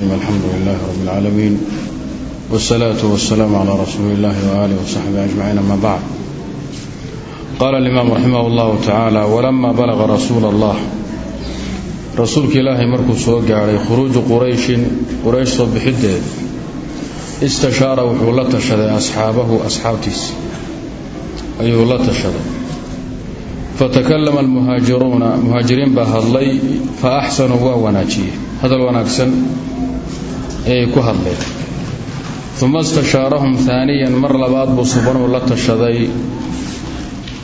الحمد لله رب العالمين والصلاة والسلام على رسول الله وآله وصحبه أجمعين أما بعد قال الإمام رحمه الله تعالى ولما بلغ رسول الله رسولك إلهي مركو سوق عليه خروج قريش قريش صب حده استشار وحولة شد أصحابه أصحابتيس أي ولة شد فتكلم المهاجرون مهاجرين بهاللي فأحسنوا وناجيه هذا الوناكسن ay ku hadleen uma istashaarahum aaniyan mar labaad buu subanuu la tashaday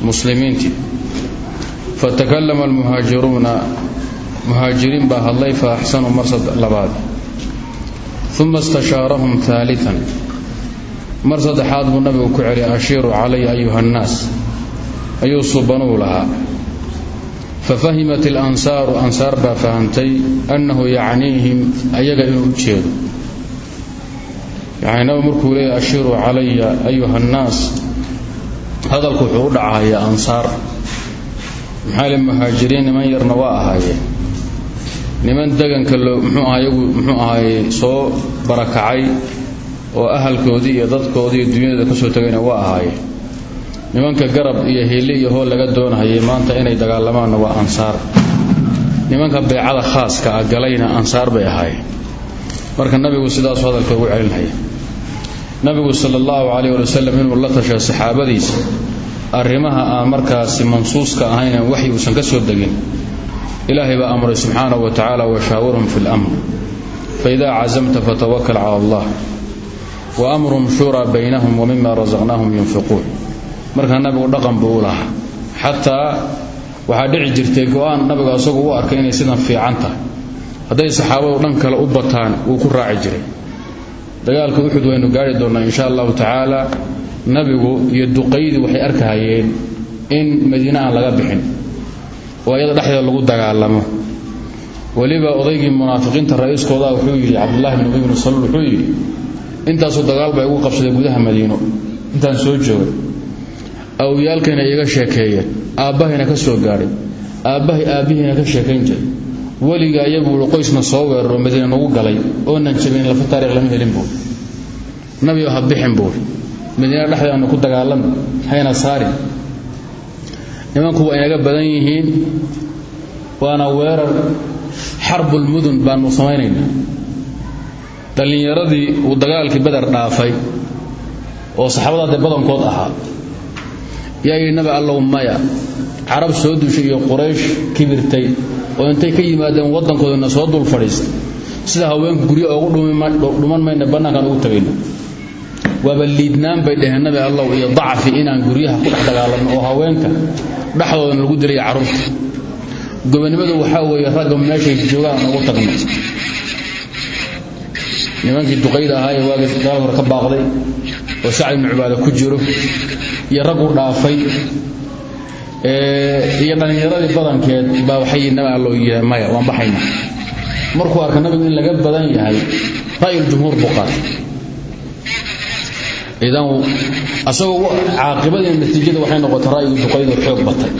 muslimiintii. Fatakallama almuhaajiruuna muhaajiriin baa hadlay fa axsanuu mar labaad. Uma istashaarahum aalian mar saddexaad buu nabigu ku celiyay ashiiru calaya ayuha nnaas. Ayuu subanuu lahaa fafahimat ilansaaru ansaar baa fahamtay annahu yacniihim ayaga inuu u jeedo. yacni nabi markuu leeyahy ashiiruu calaya ayuha annaas hadalku wuxuu u dhacahayaa ansaar maxaa le muhaajiriin niman yarna waa ahaayeen niman deganka loo muxuu aha yagu muxuu ahaayey soo barakacay oo ahalkoodii iyo dadkoodii iyo dunyadeeda ka soo tegayna waa ahaayeen nimanka garab iyo hiili iyo hool laga doonahayay maanta inay dagaalamaanna waa ansaar. Nimanka beecada khaaska ah galayna ansaar bay ahaayeen. Marka nabigu sidaasu hadalka ugu celinhaya nabigu sala allahu calayh wali wasalam inuu la tashay saxaabadiisa arrimaha aan markaasi mansuuska ahaynan waxyi uusan ka soo degin ilaahay baa amray subxaanahu wa tacaala washaawirhum fi lamr faidaa cazamta fatawakal cala allah wa amruhum shuuraa baynahum wa mima rasaqnaahum yunfiquun markaa nabigu dhaqan buu u lahaa. Xataa waxaa dhici jirtay go'aan nabigu asagu u arkay inay sidan fiican tahay. Hadday saxaabadu dhan kale u bataan wuu ku raaci jiray. Dagaalka uxud waynu gaari doonnaa insha allahu tacaala nabigu iyo duqaydii waxay arkahayeen in madiine aan laga bixin. Oo iyada dhexdeeda lagu dagaalamo. Weliba odaygii munaafiqiinta ra'iiskooda wuxuu yidhi cabdullahi bn ubay bnu saluul wuxuu yidhi intaasuu dagaal baa igu qabsaday gudaha madiino. Intaan soo joogay awyaalkayna iiga sheekeeyeen. Aabbahayna ka soo gaadhay aabbahay aabbihiina ka sheekayn jiray. Weliga iyagu ui qoysna soo weeraro madiina nagu galay oonan jabin lafa taarikh lama helin buuri nabigo ha bixin buuri madiina dhexdeedanu ku dagaalami hayna saarin nimanku waa inaga badan yihiin waana weerar xarbulmudun baanu samaynaynaa. Dhallinyaradii uu dagaalkii beder dhaafay oo saxaabada dee badankood ahaa yaa yidhi nabi allow maya. Carab soo dushay iyo quraysh kibirtay oo intay ka yimaadeen waddankoodana soo dul fadhiistay. Sida haweenku guryo oogu dhuman mayna bannaankaan ugu tagayno waaba liidnaan bay dhaheen nabi allow iyo dacfi inaan guryaha ku dhex dagaalanno oo haweenka dhexdoodana lagu dilaya carruurta. Gobonimadu waxaa weeye ragga meeshay joogaan ugu tagno nimankii duqayda ahaa ee ka baaqday oo sacd ibnu cibaada ku jiro iyo raggu dhaafay. Iyo dhallinyaradii badankeed baa waxay nabi allo yidha waan baxayna. Markuu arka nabigu in laga badan yahay ra'yuljumhuur buu qaatay idan asagoo caaqibadii natiijada waxay noqotay ra'yigii duqaydu xoog batay.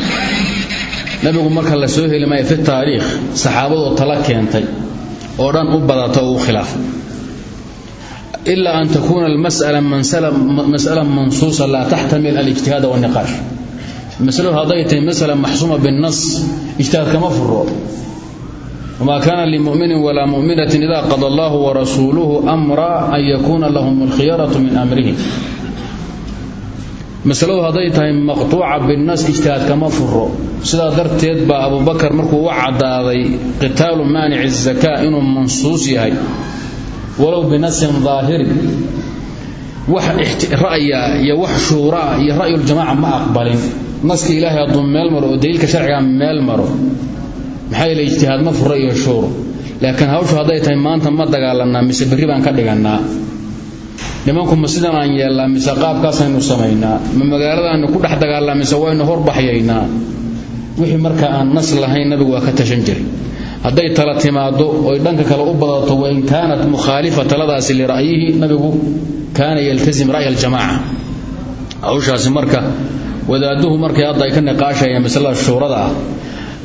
Nabigu marka la soo heli maayo fi taariikh saxaabadoo tala keentay oo dhan u badata oo u khilaafay ilaa an takuuna almas'ala mas'ala mansuusa laa taxtamil alijtihaada waniqaash masaladu hadday tahay masala maxsuuma binnas ijtihaad kama furo wma kaana limuminin walaa muminatin ida qada allahu warasuuluhu amra an yakuuna lahum alkhiyaratu min amrihi masaladu hadday tahay maqtuuca binnas ijtihaad kama furo sidaa darteed baa abubakar markuu u cadaaday qitaalu maanici zakaa inuu mansuus yahay walow binasin daahiri wax ra'ya iyo wax shuuraa iyo ra'yuljamaaca ma aqbalin. Naska ilaahay hadduu meel maro oo daliilka sharciga meel maro maxaa yeele ijtihaad ma fura iyo shuuro laakiin hawshu hadday tahay maanta ma dagaalanaa mise berri baan ka dhigannaa. Nimanku ma sidan aan yeellaa mise qaabkaasaynu samaynaa. Ma magaaladaannu ku dhex dagaalnaa mise waynu horbaxyaynaa wixii marka aan nas lahayn nabigu waa ka tashan jiray hadday tala timaado oy dhanka kale u badato wain kaanat mukhaalifa taladaasi lira'yihi nabigu kaana yaltazim ra'ya aljamaaca. Hawshaasi marka wadaaduhu markay hadda ay ka niqaashayeen masalada shuurada ah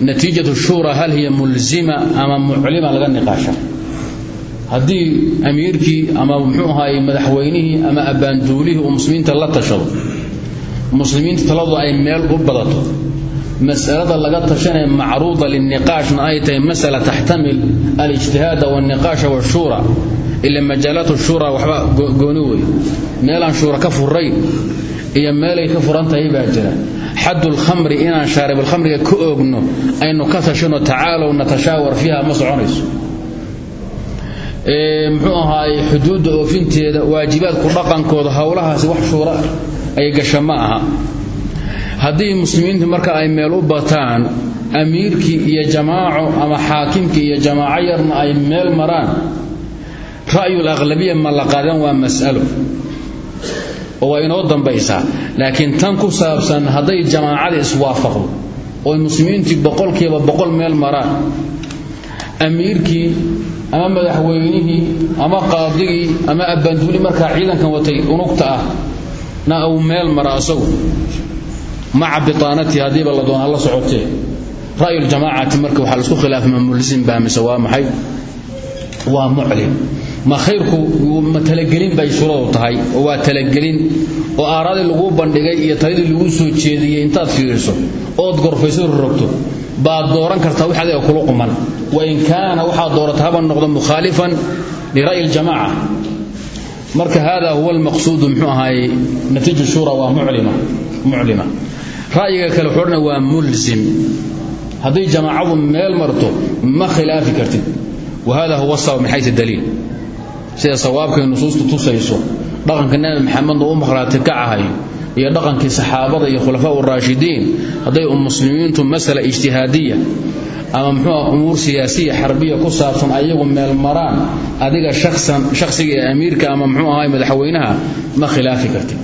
natiijatu shuura hal hiya mulzima ama muclima laga niqaasha. Haddii amiirkii ama muxuu ahaay madaxweynihii ama abbaanduulihii uu muslimiinta la tashado muslimiinta taladu ay meel u badato masalada laga tashanaya macruuda lilniqaashna ay tahay masala taxtamil alijtihaada walniqaasha washuura ila majaalaat shuura waxba gooni wey meelaan shuura ka furayn iyo meelay ka furan tahay baa jira. Xad lkhamri inaan shaaribulkhamriga ka oogno aynu ka tashano tacaalow natashaawar fiiha ma soconayso. Muxuu ahaay xuduudda oofinteeda waajibaadku dhaqankooda howlahaasi wax haddii muslimiintu marka ay meel u bataan amiirkii iyo jamaaco ama xaakimkii iyo jamaaco yarna ay meel maraan ra'yul aqlabiya ma la qaadan waa mas'alo. Oo waa inoo dambaysaa. Laakiin tan ku saabsan hadday jamaacada iswaafaqdo oy muslimiintii boqolkiiba boqol meel maraan amiirkii ama madaxweynihii ama qaadigii ama abbaanduuli markaa ciidankan watay unugta ah na uu meel mara asagu maca bitaanatii haddiiba la doona la socotee ra'yuljamaacati marka waxaa la isku khilaafay ma mulsim baa mise waa maxay? Waa muclim. Ma khayrku ma talagelin bay shuradu tahay oo waa talagelin oo aaradii laguu bandhigay iyo taladii laguu soo jeediyey intaad fiiriso ood gorfayso rogto. Baad dooran kartaa wix adiga kula quman. Wain kaana waxaad doorata haba noqdo mukhaalifan lira'yi ljamaca marka hada huwa almaqsuudu muxuu muclima muclima ra'yiga kale wuxuu waa mulsim hadday jamaacadu meel marto ma khilaafi kartid. Wa hada huwa sabab min xaysu daliil. Sida sawaabkay nusuustu tusayso dhaqanka nabi maxamedna u maqhraati kacahayo iyo dhaqankii saxaabada iyo khulafaa uraashidiin hadday muslimiintu masala ijtihaadiya ama muxuu umuur siyaasiya xarbiya ku saabsan ayagu meel maraan adiga shaksan shakhsiga ee amiirka ama muxuu ahaay madaxweynaha ma khilaafi kartid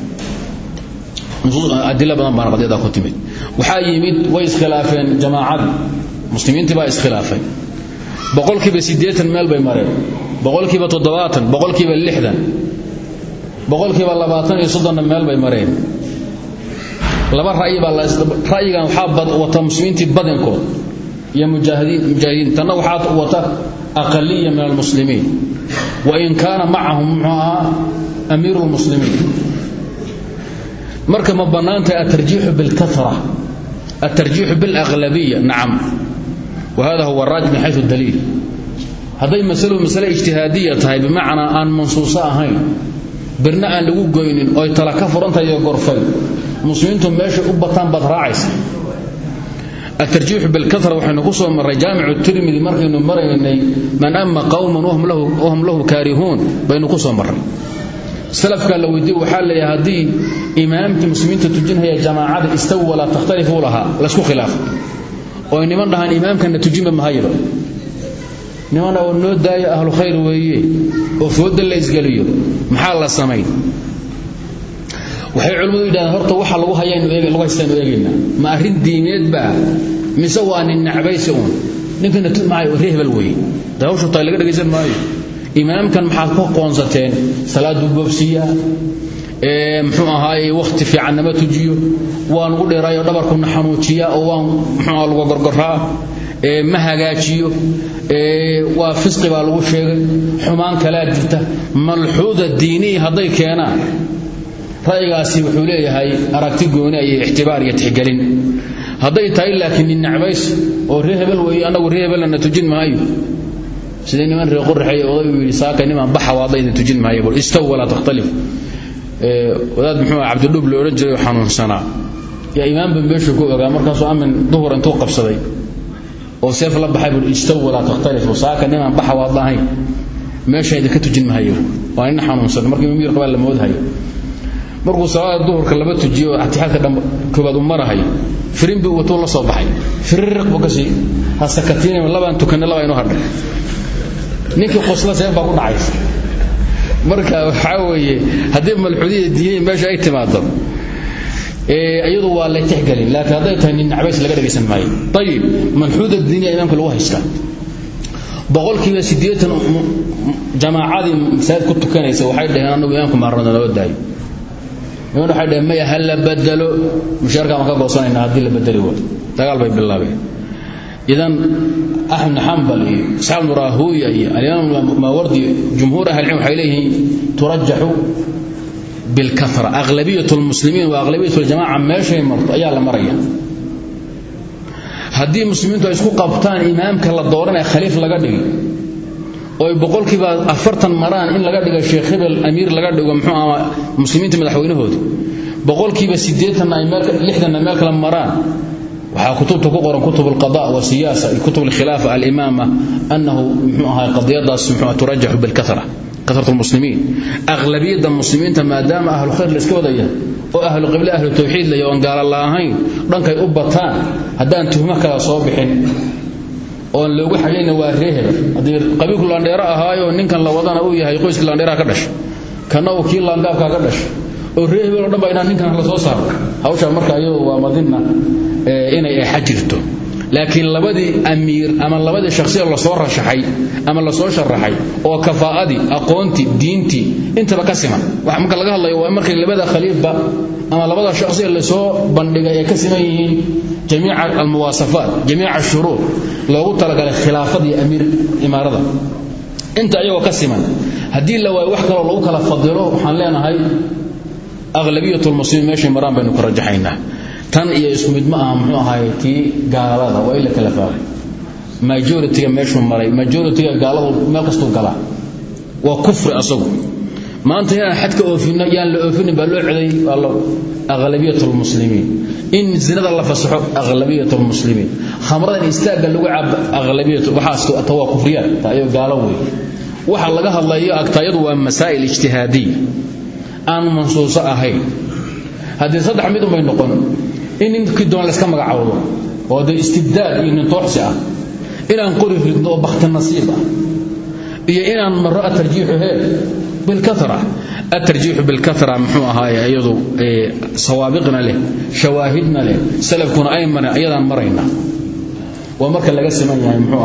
adilo badan baana qadiyada ku timid. Waxaa yimid way iskhilaafeen jamaacadii muslimiintii baa iskhilaafay boqolkiiba siddeetan meel bay mareen. Boqolkiiba toddobaatan boqolkiiba lixdan boqolkiiba labaatan iyo soddonna meel bay mareen. Laba ra'yi baa ra'yigan waxaa wata muslimiintii badankood iyo mujaahidiin tanna waxaa wata aqaliya min almuslimiin. Wain kaana macahum muxuu ahaa amiiru marka ma bannaantahay altarjiixu bilkara altarjiixu bilaglabiya nacam wa hada huwa raajix min xayu daliil hadday masalo masale ijtihaadiya tahay bimacnaa aan mansuuso ahayn birna aan lagu goynin oy tala ka furantahay iyo gorfay muslimiintu meeshay u bataan baad raacaysa. Altarjiixu bilkara waxaynu ku soo marray jaamicu tirmidi markaynu maraynay man ama qowman wahum lahu kaarihuun baynu ku soo marray salafkaa la weydiiye waxaa leeyahay haddii imaamkii muslimiinta tujinhaya jamaacada istaw walaa takhtalifuu lahaa. Laysku khilaafo oy niman dhahaan imaamkana tujinba mahayba nimana oo noo daayo ahlu khayr weeye oo fooda la isgeliyo maxaa la samayn? Waxay culimmadu yidhahdeen horta waxa lagu hayalagu haystaanu eegaynaa ma arrin diimeed baa. Mise waa ninkana maayo ree hebel weeye. Tahay laga dhegaysan maayo imaamkan maxaad ku qoonsateen salaaduu boobsiiyaa muxuu ahaaye wakhti fiican nama tujiyo. Waa nugu dheeraayo dhabarkuna xanuujiyaa oo waan muxuuaha lagu gorgoraa ma hagaajiyo. Waa fisqi baa lagu sheegay. Xumaan kalaa jirta. Malxuuda diiniyi hadday keenaan. Ra'yigaasi wuxuu leeyahay aragti gooni iyo ixtibaar iyo tixgelin. Hadday tahay laakiin nin nacbays oo ree hebel weeye annagu ree hebelna tujin maayo sidii niman ree qurxay oday uu yidhi saaka niman baxa waadla idin tujin maayo bul istaw walaa takhtalif wadaad muxuu ah cabdidhub la odhan jiray oo xanuunsanaa. Yaa imaamba meeshuu ku ogaa markaasuu amin duhur intuu qabsaday. Oo seef la baxay buu istaw walaa takhtalifu saaka niman baxa waad lahayn meesha idinka tujin maayo waa nin xanuunsan markii mimir qabaa la moodhayo. Markuu salaada duhurka laba tujiyo oo atixaadka koobaad u marahayo firin buu watuu la soo baxay. Fiririq buu ka sii ha sakatiinayma labaan tukanay laba inuu hadhay ninkii qosla seef baa ku dhacaysa. Marka waxaa weeye haddii malxuudiya diiniya meesha ay timaado iyadu waa la tixgelin laakiin hadday tahay nin nacbays laga dhagaysan maayo. Ayib malxuuda diiniya imaamka lagu haystaa boqolkiiba siddeetan jamaacadii masaajid ku tukanaysa waxay dhaheen anagu imaamka maarnada noo daayo. Niman waxay dhaheen maya ha la bedelo. Mushaarkaan ka goosanayna haddii la bedeli waayo dagaal bay bilaabeen idan axmed xambal iyo isxaaq bnu rahuya iyo alimaam maawardi jumhuur ahli cilm waxay leeyihiin turajaxu bilkara aqlabiyat lmuslimiin wa aqlabiyat ljamaca meeshay marto ayaa la maraya. Haddii muslimiintu ay isku qabtaan imaamka la dooranaya khaliif laga dhigi oo ay boqolkiiba afartan maraan in laga dhiga sheekh hebel amiir laga dhigo muxuu aha muslimiinta kale maraan waxaa kutubta ku qoran kutub alqada wasiyaasa kutub alkhilaafa alimaama annahu muxuu ahaa qadiyadaas muxuu turajaxu bilkara kasrat lmuslimiin aqlabiyadda muslimiinta maadaama ahlu khayr la iska wadaya oo ahlu qible ahlu tawxiid laya oon gaala la ahayn dhankay u bataan haddaan tuhmo kala soo bixin oon loogu xagayna waa ree hebel haddii qabiilku laandheero ahaayo ninkan la wadana uu yahay qoyskii laandheeraha ka dhashay kana uu kii laangaabkaa ka dhashay oo ree hebel o dhan ba inaan ninkan la soo saaro. Hawshaa marka iyadu waa madina inay eexa jirto laakiin labadii amiir ama labadii shakhsiya la soo rashaxay ama la soo sharaxay oo kafaa'adii aqoontii diintii intaba ka siman. Marka laga hadlayo waa markay labada khaliifba ama labada shakhsiya la soo bandhigay ay ka siman yihiin jamiica almuwaasafaat jamiica ashuruur loogu talagalay khilaafadii amiir imaarada. Inta iyagoo ka siman haddii la waayo wax kaloo lagu kala fadilo waxaan leenahay aqlabiyat lmuslimiin meeshay maraan baynu ku rajaxaynaa. Tan iyo isku mid ma aha muxuu ahaay tii gaalada waa la kala fahmay majoritiga meeshuu maray majoritiga gaaladu meel kastuu galaa. Waa kufri asagu. Maanta inaan xadka oofino yaan la oofinin baa loo coday aqlabiyat lmuslimiin in zinada la fasaxo aqlabiyat lmuslimiin khamrada in istaagga lagu cabo aqlabiyat waxaas ta waa kufriyaad ta iyo gaalo wey waxa laga hadlayo agtaayadu waa masaa'il ijtihaadiya aan mansuuso ahayn. Haddii saddex mid unbay noqon in ninkii doon layska magacowdo oo dee istibdaad iyo nintooxsi ah inaan qori ridno oo bakhti nasiib ah iyo inaan maro atarjiixu hee bilkara atarjiixu bilkara muxuu ahaaye iyadu sawaabiqna leh shawaahidna leh salafkuna ay mareen ayadaan marayna. Waa marka laga siman yahay muxuu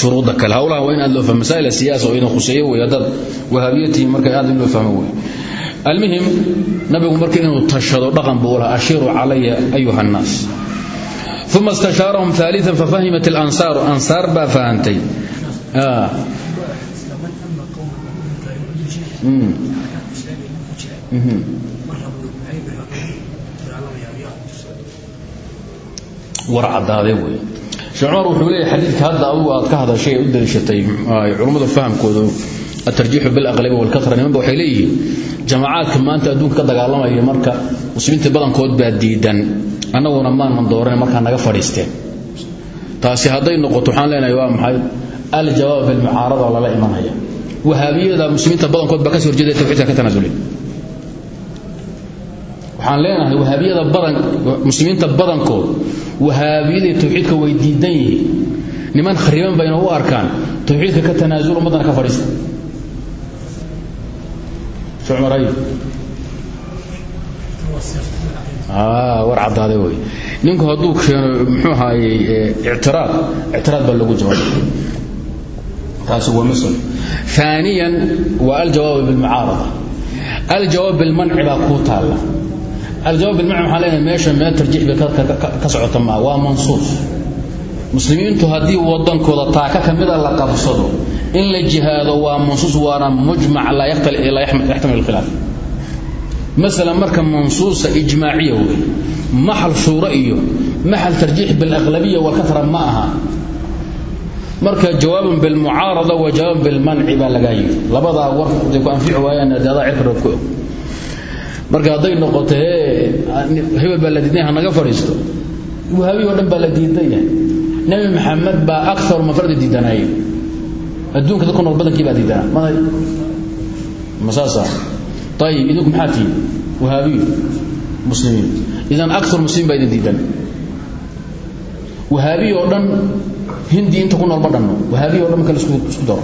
shuruudda kale. Hawlaha waa in aad loo fahmo. Masaa'il siyaasa oo idin khuseeyo wey haddaad wahaabiyatihi marka aad loo fahmo wey almuhim nabigu marka inuu tashado dhaqan buu laha calaya ayuha annaas uma istashaarahum aalian fafahimat ilansaaru ansaar baa fahamtay. Hmm. Hmm. War caddaade wey sheekh cumar wuxuu leeyahay xadiidka hadda adigu aad ka hadashay u daliishatay culummada fahamkooda atarjiixu bilaqlabi walkatra nimanba waxay leeyihiin jamacaadka maanta adduunka ka dagaalamaya marka muslimiinta badankood baa diidan annaguna maanan dooran markaa naga fadhiisteen taasi hadday noqoto waxaan leenahay waa maxay? Aljawaab bilmucaarada oo lala imanaya. Wahaabiyada muslimiinta badankood baa ka soo horjeedaya tawxiidka ka tanaasulay waxaan leenahay wahaabiyada badanmuslimiinta badankood wahaabiyadii tawxiidka way diidan yihiin. Niman khariban bayna u arkaan. Tawxiidka ka tanaasulo umaddana ka fadhiista. Ah, war caddaada wey ninku hadduu keeno muxuu haayey eh, ictiraad. Ictiraad baa lagu jawaaba taasi waa masal aaniyan waa aljawaab bilmucaarada. Aljawaab bilmanci baa kuu taalla aljawaab bilmacna waxaan leenahay meesha meel tarjiix bay ka socota maa waa mansuuf muslimiintu haddii wadankooda taaka ka mida la qabsado in la jihaado waa mansuus waana mujmac laa yaxtamil khilaaf. Masala marka mansuusa ijmaaciya wey maxal shuuro iyo maxal tarjiix bilaqlabiya walkafra ma aha. Marka jawaabun bilmucaarada wa jawaabun bilmanci baa lagaa yidhi labadaa war day ku anfici waayaan daadaa cirka roog ku og marka hadday noqoto hebel baa la diidan yahay hanaga fadhiisto. Wahaabiyi o dhan baa la diidan yahay nebi maxamed baa akaru mafarda diidanaaye adduunka dadku nool badankii baa diidanaa ma ma saasa ayib idinku maxaa tihiin wahaabiyu muslimiin. Idan akar muslimiin baa idin diidan. Wahaabiyi oo dhan hindi inta ku nool ma dhanno. Wahaabiya o dhan marka la isku daro.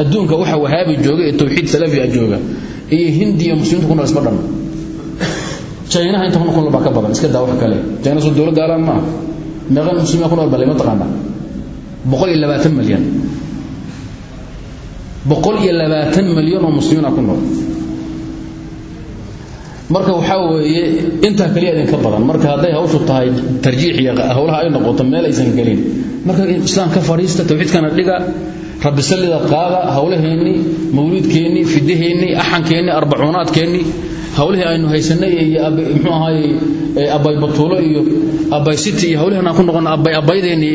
Adduunka waxa wahaabi jooga ee tawxiid salafi a jooga iyo hindi iyo muslimiinta ku nool isma dhanno jaynaha inta ku nool baa ka badan iska daa wax kale. Jayna soo dowlad gaalaan maaha. Meeqan muslimiin ku nool bale ma taqaana. Boqol iyo labaatan malyan boqol iyo labaatan malyan oo muslimiina ku nool. Marka waxaa weeye intaa kaliya idinka badan marka hadday hawshu tahay tarjiix iyo howlaha ay noqoto meel aysan gelin. Marka islaam ka tawxiidkana dhiga rabbi sallida qaada howlaheennii mawliidkeennii fidaheennii axankeennii arbacuunaadkeennii hawlihii aynu haysanay mxuu ahaay abbay batuulo iyo abbay city iyo hawlihan aan ku noqon abbay abbaydeenni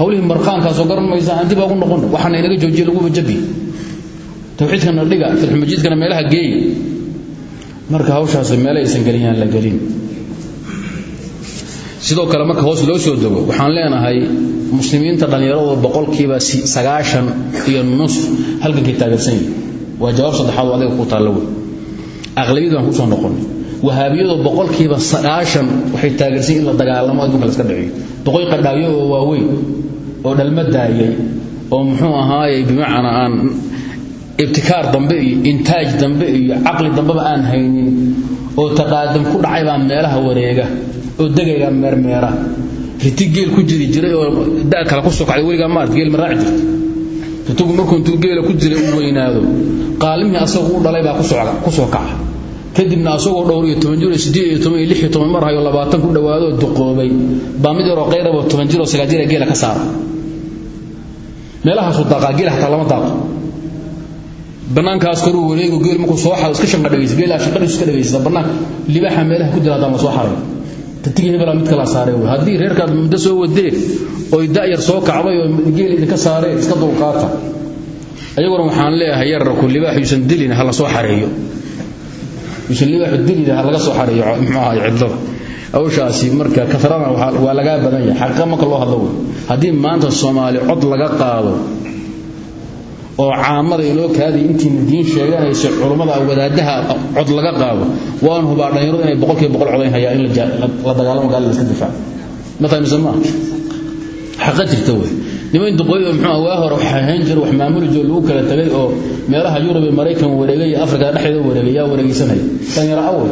hawlihii marqaankaasoo garan maysa aan dib ugu noqon waxaana inaga joojiye laguba jabi tawxiidkana dhiga filxumajiidkana meelaha geey marka hawshaas meela aysan gelin yaan la gelin sidoo kale marka hoos loo soo dego waxaan leenahay muslimiinta dhallinyaradooda boqolkiiba sagaashan iyo nus halkankay taageersan yihiin waa jawaab saddexaad oo adiga ku taallo wey. Aqlabiyad baan ku soo noqonay. Wahaabiyadu boqolkiiba sagaashan waxay taageersan in la dagaalamo adduunka la iska dhiciyo. Doqoy qadhaawyo oo waaweyn oo dhalma daayay oo muxuu ahaayey bimacnaa aan ibtikaar dambe iyo intaaj dambe iyo caqli dambeba aan haynin oo taqaadum ku dhacay baa meelaha wareega oo degayga meermeera riti geel ku jiri jiray oo da kale ku soo kacday weligaa maart geel ma raaci ritigu markuu intuu geela ku jiray u weynaado. Qaalimihii asagu u dhalay baa ku soo kaca. Kadibna asagoo dhowr iyo toban sideed iyo toban iyo lix iyo toban mar hayo labaatan ku dhowaadoo duqoobay. Baa mid yaroo qayrabo toban jiroo sagaal jira geela ka saara. Meelahaasuu daaqaa geela hataa lama daaqo. Bannaankaas koruu wareego geel markuu soo xado iska shanqa dhagaysa geelaa shanqadhiisu iska dhagaysata bannaanka libaaxa meelaha ku jira haddaan soo xaray tatigi hebelaa mid kala wey. Haddii reerkaad muddo soo wadeen oy da'yar soo kacday oo geel idinka saareen iska dulqaata. Ayaguna waxaan leeyahay yararku libaax yuusan dilin ha la soo xareeyo. Yuusan libaaxu dilin ha laga soo xareeyo muxuu ahaay cidlada hawshaasi marka kasrana waa lagaa badan yahay xaqiiqa marka hadlo haddii maanta soomaali cod laga qaado oo caamada inoo kaadii intiina diin sheeganaysa culummada wadaadaha cod laga qaado. Waan hubaa dhalinyaradu inay boqolkiiba boqol codayn hayaan in la dagaalamo gaalada iska difaaco mataa mise maa xaqa jirta wey. Niman duqooy oo muxuu waa hore waxa ahayn jira wax maamuli jiro lagu kala tagay oo meelaha yurub iyo maraykan wareegay afrika dhexdeeda wareegay yaa wareegaysanaya dhalinyaro awey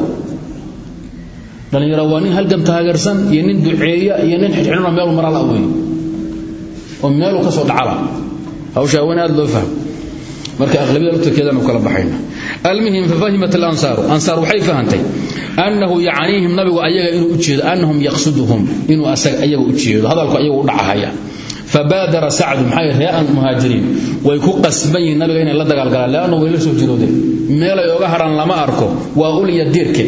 dhalinyaro waa nin halgam taageersan iyo nin duceeya iyo nin xidhxidhano meel marala wey. Oo meeluu ka soo dhacala. Hawsha haween aad loo fahmo marka aqlabiyada laftirkeedanu kala baxayna almuhim fafahimat alansaaru. Ansaar waxay fahantay annahu yacniihim nabigu ayaga inuu u jeedo annahum yaqsuduhum inuu ayaga u jeedo hadalku ayagu u dhacahaya. Fabaadara sacdu maxay ree'an muhaajiriin way ku qasban nabiga inay la dagaalgalaan leannu way la soo jiroodeen. Meelay oga hadhan lama arko waa uliya diirke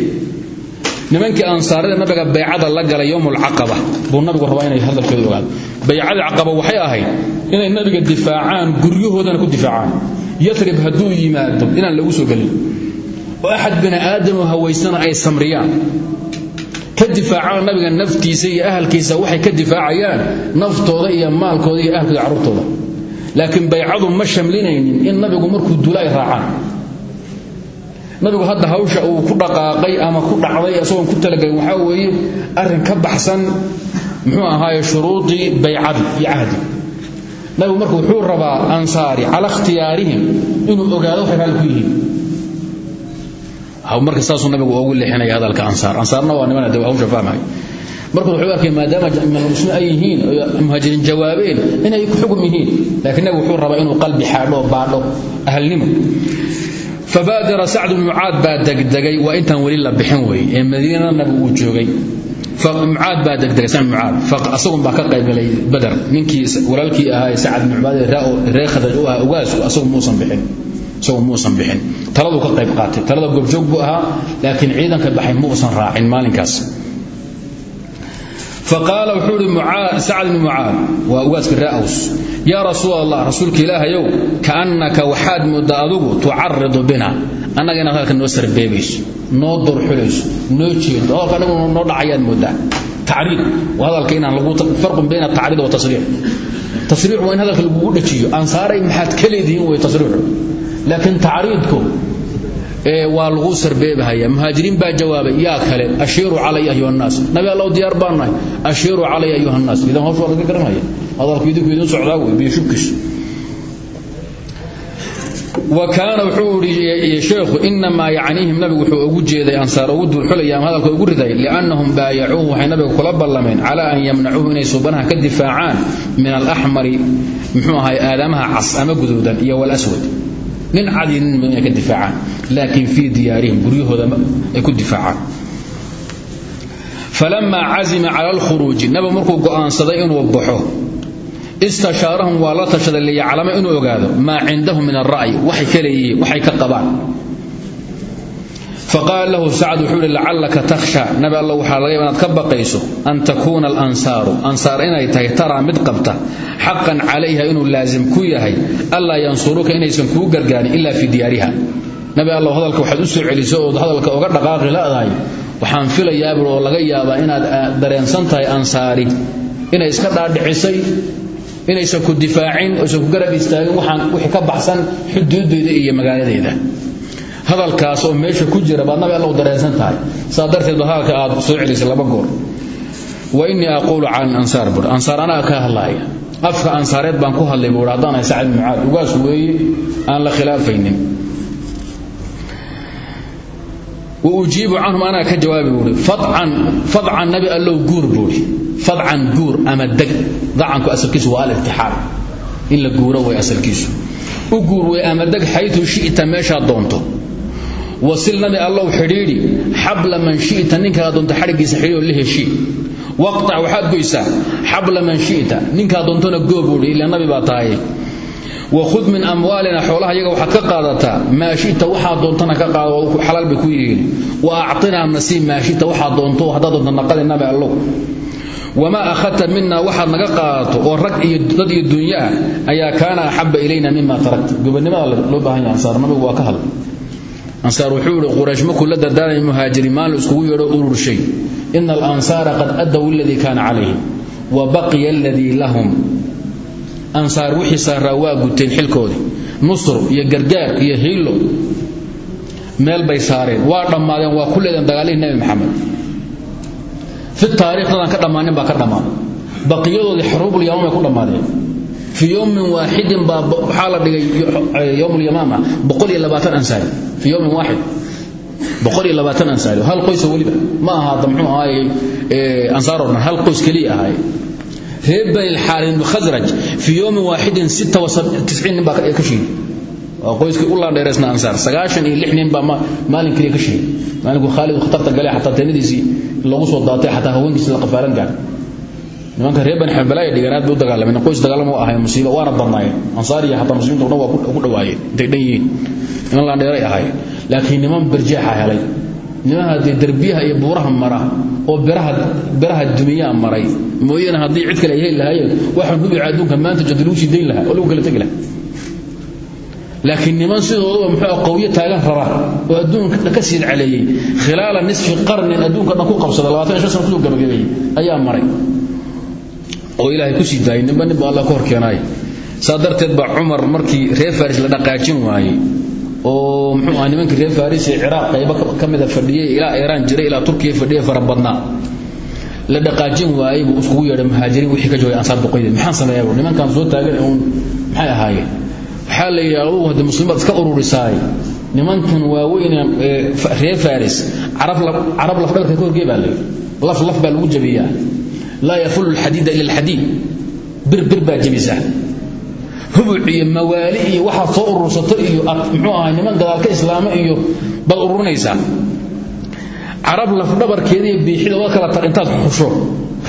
nimankii ansaarada nabiga baycada la galay yowmulcaqaba buu nabigu rabaa inay hadalkeedu ogaado. Baycadii caqaba waxay ahayd inay nabiga difaacaan guryahoodana ku difaacaan yatrib hadduu yimaado inaan lagu soo gelin. Oo axad bini aadam oo hawaysana ay samriyaan. Ka difaacaan nabiga naftiisa iyo ahalkiisa waxay ka difaacayaan naftooda iyo maalkooda iyo ahalkooda carruurtooda. Laakiin baycadu ma shamlinaynin in nabigu markuu dula ay raacaan. Nabigu hadda hawsha uu ku dhaqaaqay ama ku dhacday isagoon ku talagelin waxaa weeye arrin ka baxsan muxuu ahaaye shuruudii baycadi iyo cahdi nabigu marka wuxuu rabaa ansaari cala ikhtiyaarihim inuu ogaado waxay raalli ku yihiin nabigu ugu leexinaya hadalka ansaar. Ansaarna waa niman de hawsha fahmay. Marka wuxuu arkay maadaama muslimiin ay yihiin muhaajiriin jawaabeen inay ku xugum laakiin nabigu wuxuu rabaa inuu qalbi xaadho baadho ahalnimo. Fabaadara sacd bn mucaad baa degdegay waa intaan weli la bixin wey ee madiinana nabigu joogay mucaad baa degdegay sacd mucaad asagun baa ka qaybgalay badar ninkii walaalkii ahaa sacad bn mucaad reer khadraj u ahaa ugaasku asagu muusan bixin isagu muusan bixin taladuu ka qayb qaatay talada goobjoog buu ahaa laakiin ciidanka baxay muusan raacin maalinkaas faqaala wuxuu ihi sacd bn mucaad waa ugaaskii ree aws yaa rasuul allah rasuulka ilaahayow kaannaka waxaad mooddaa adugu tucaridu bina annaga inaad hadalka noo sarbeebayso noo durxulayso noo jeedo hadalka anagu noo dhacayaad mooddaa tacriid waa hadalka inaan lagu farqun bayna atacriid wa tasriix tasriix waa waa lagu sarbeebahaya muhaajiriin baa jawaabay yaa kale ashiiruu calaya ayuha nnaas. Nabi allow diyaar baan nahay ashiiruu calaya ayuha nnaas. Idan hawsha waa laga garanaya. Hadalku idinku idin socdaa wey biyo shubkiisu wa kaana wuxuu ihi sheekhu inamaa yacniihim nabigu wuxuu ugu jeeday ansaar ugu duulxulaya ama hadalka ugu riday liannahum baayacuuhu waxay nabiga kula ballameen calaa an yamnacuuhu inay subanaha ka difaacaan min alaxmari muxuu ahay aadamaha cas ama guduudan iyo walaswad nin cadi nin inay ka difaacaan. Laakiin fii diyaarihim guryahooda ay ku difaacaan. Falamaa cazima cala alkhuruuji nabigu markuu go'aansaday inuu baxo istashaarahum waa la tashaday liyaclama inuu ogaado maa cindahum min alra'yi waxay ka leeyihiin waxay ka qabaan faqaala lahu sacad wuxuu ihi lacallaka takhsha. Nabi alla waxaa laga yaba inaad ka baqayso an takuuna alansaaru. Ansaar inay tahay taraa mid qabta. Xaqan calayha inuu laasim ku yahay. Allaa yansuruka inaysan kuu gargaarin ilaa fii diyaariha. Nabi alla hadalka waxaad u soo celiso ood hadalka uga dhaqaaqi la'dahay waxaan filayaa bur oo laga yaabaa inaad dareensan tahay ansaari. Inay iska dhaadhicisay inaysan ku difaacin oysan ku garab istaagin waxaan ka baxsan xuduudeeda iyo magaaladeeda hadalkaas oo meesha ku jira baad nabi alla u dareensan tahay. Saa darteed hadalka aad soo celisay laba goor. Wa innii aquulu cala alansaar bur ansaar ka hadlaaya afka ansaareed baan ku hadlay buuri haddaan ahay sacad mucaad ugaas weeye aan la khilaafaynin. Wa ujiibu canhum anaa ka jawaabi buuri fadcan nabi allow guur buuri fadcan guur ama deg dacanku asalkiisu waa alirtixaal in la guuro way asalkiisu. U guur way ama deg xaytu shi'ta meeshaad doonto wasil nabi allow xidhiidhi xabla man shi'ta. Ninkaa doonto xadhiggiisa xidhiidho la heshii. Waqtac waxaad goysaa xabla man shi'ta. Ninkaa doontona goo buuhi ila nabi baa tahay. Wakhud min amwaalina xoolaha iyaga waxaad ka qaadataa maa shita waxaa doontana ka qaado xalaal bay ku yihiin wa actinaa nasiib maa shita waxaa doonto haddaad doonto naqadi nabi allow wamaa akhadta mina waxaad naga qaadato oo rag iyo dad iyo dunyo ah ayaa kaana axaba ilayna mima tarakta. Gobonimada loo baahan yahay ansaar waa ka hadla ansaar wuxuu yihi quraysh markuu la dardaarmay muhaajiriin maalin iskugu yeedho ururshay ina alansaara qad addow aladii kaana calayhim wa baqiya aladii lahum. Ansaar wixii saaraa waa guteen xilkoodii nusr iyo gargaar iyo hiilo meel bay saareen. Waa dhammaadeen waa ku leedeen dagaalihii nebi maxamed. Fi taarikh dadaan ka dhammaanin baa ka dhammaaday baqiyadoodii xuruubulyamaam ay ku dhammaadeen fii yowmin waaxidin baa waxaa la dhigay boqol iyo labaatan ansaari. Fii labaatan ansaari. Hal qoysa weliba. Ma ahaada muxuu ahaaye ansaar oo dhan. Hal qoys keliya ahaaye reer bani lxaarin khasraj fii yowmin waaxidin nin baa ka shiiday waa qoyskii u laandheeraysna ansaar. Sagaashan iyo lix nin baa maalin keliya ka shiiday maalinkuu khaalid khatarta galay xataa teenadiisii lagu soo daatay nimanka reer bani xambalaaya dhiganaad bay u qoys dagaalama u ahay musiiba waana badnaayeen. Ansaar iyo xataa muslimiinta o dhan waa ku dhawaayeen. Intay dhan yihiin. Niman laandheeray ahaayeen laakiin niman barjeexa helay. Nimaha dee iyo buuraha mara oo biraha dumiyaa maray mooyaane haddii cid kale ay heli waxaan hubica adduunka maanta jad lagu sii dayn lahaa oo lagu kala tegi lahaa. Laakiin niman sidooduba muxuu qawyo taagan raba oo adduunka ka siid caleeyey. Khilaala nisfi qarnin adduunka dhan ku qabsada labaatan shan sano ku soo gabagabeeyey ayaa maray oo ilaahay ku sii daayay ninba ninba allah ka hor keenaay saa darteed baa cumar markii reer faris la dhaqaajin waayey oo muxuu ahaa nimankii reer faris ee ciraaq qaybo ka mida fadhiyey ilaa iiraan jiray ilaa turkiya fadhiyey fara la dhaqaajin waayey buu iskugu yeedhay muhaajiriin wixii ka joogay ansaar boqoydeed maxaan sameeyaa nimankaan soo taagan uun maxay ahaayeen? Waxaa la adugu haddii muslimiinbaad iska ururisaay nimankan waaweyne reer faris carab lafdhalka ka horgey baa laf laf baa lagu jabiyaa laa yafulu alxadiida ila alxadiid bir bir baa jabisaa hubuc iyo mawaali iyo waxaad soo urursato iyo muxuu ahay niman gadaalka islaamo iyo baad ururinaysaa carab lafdhabarkeeda iyo biixida waa kala tar intaad xusho.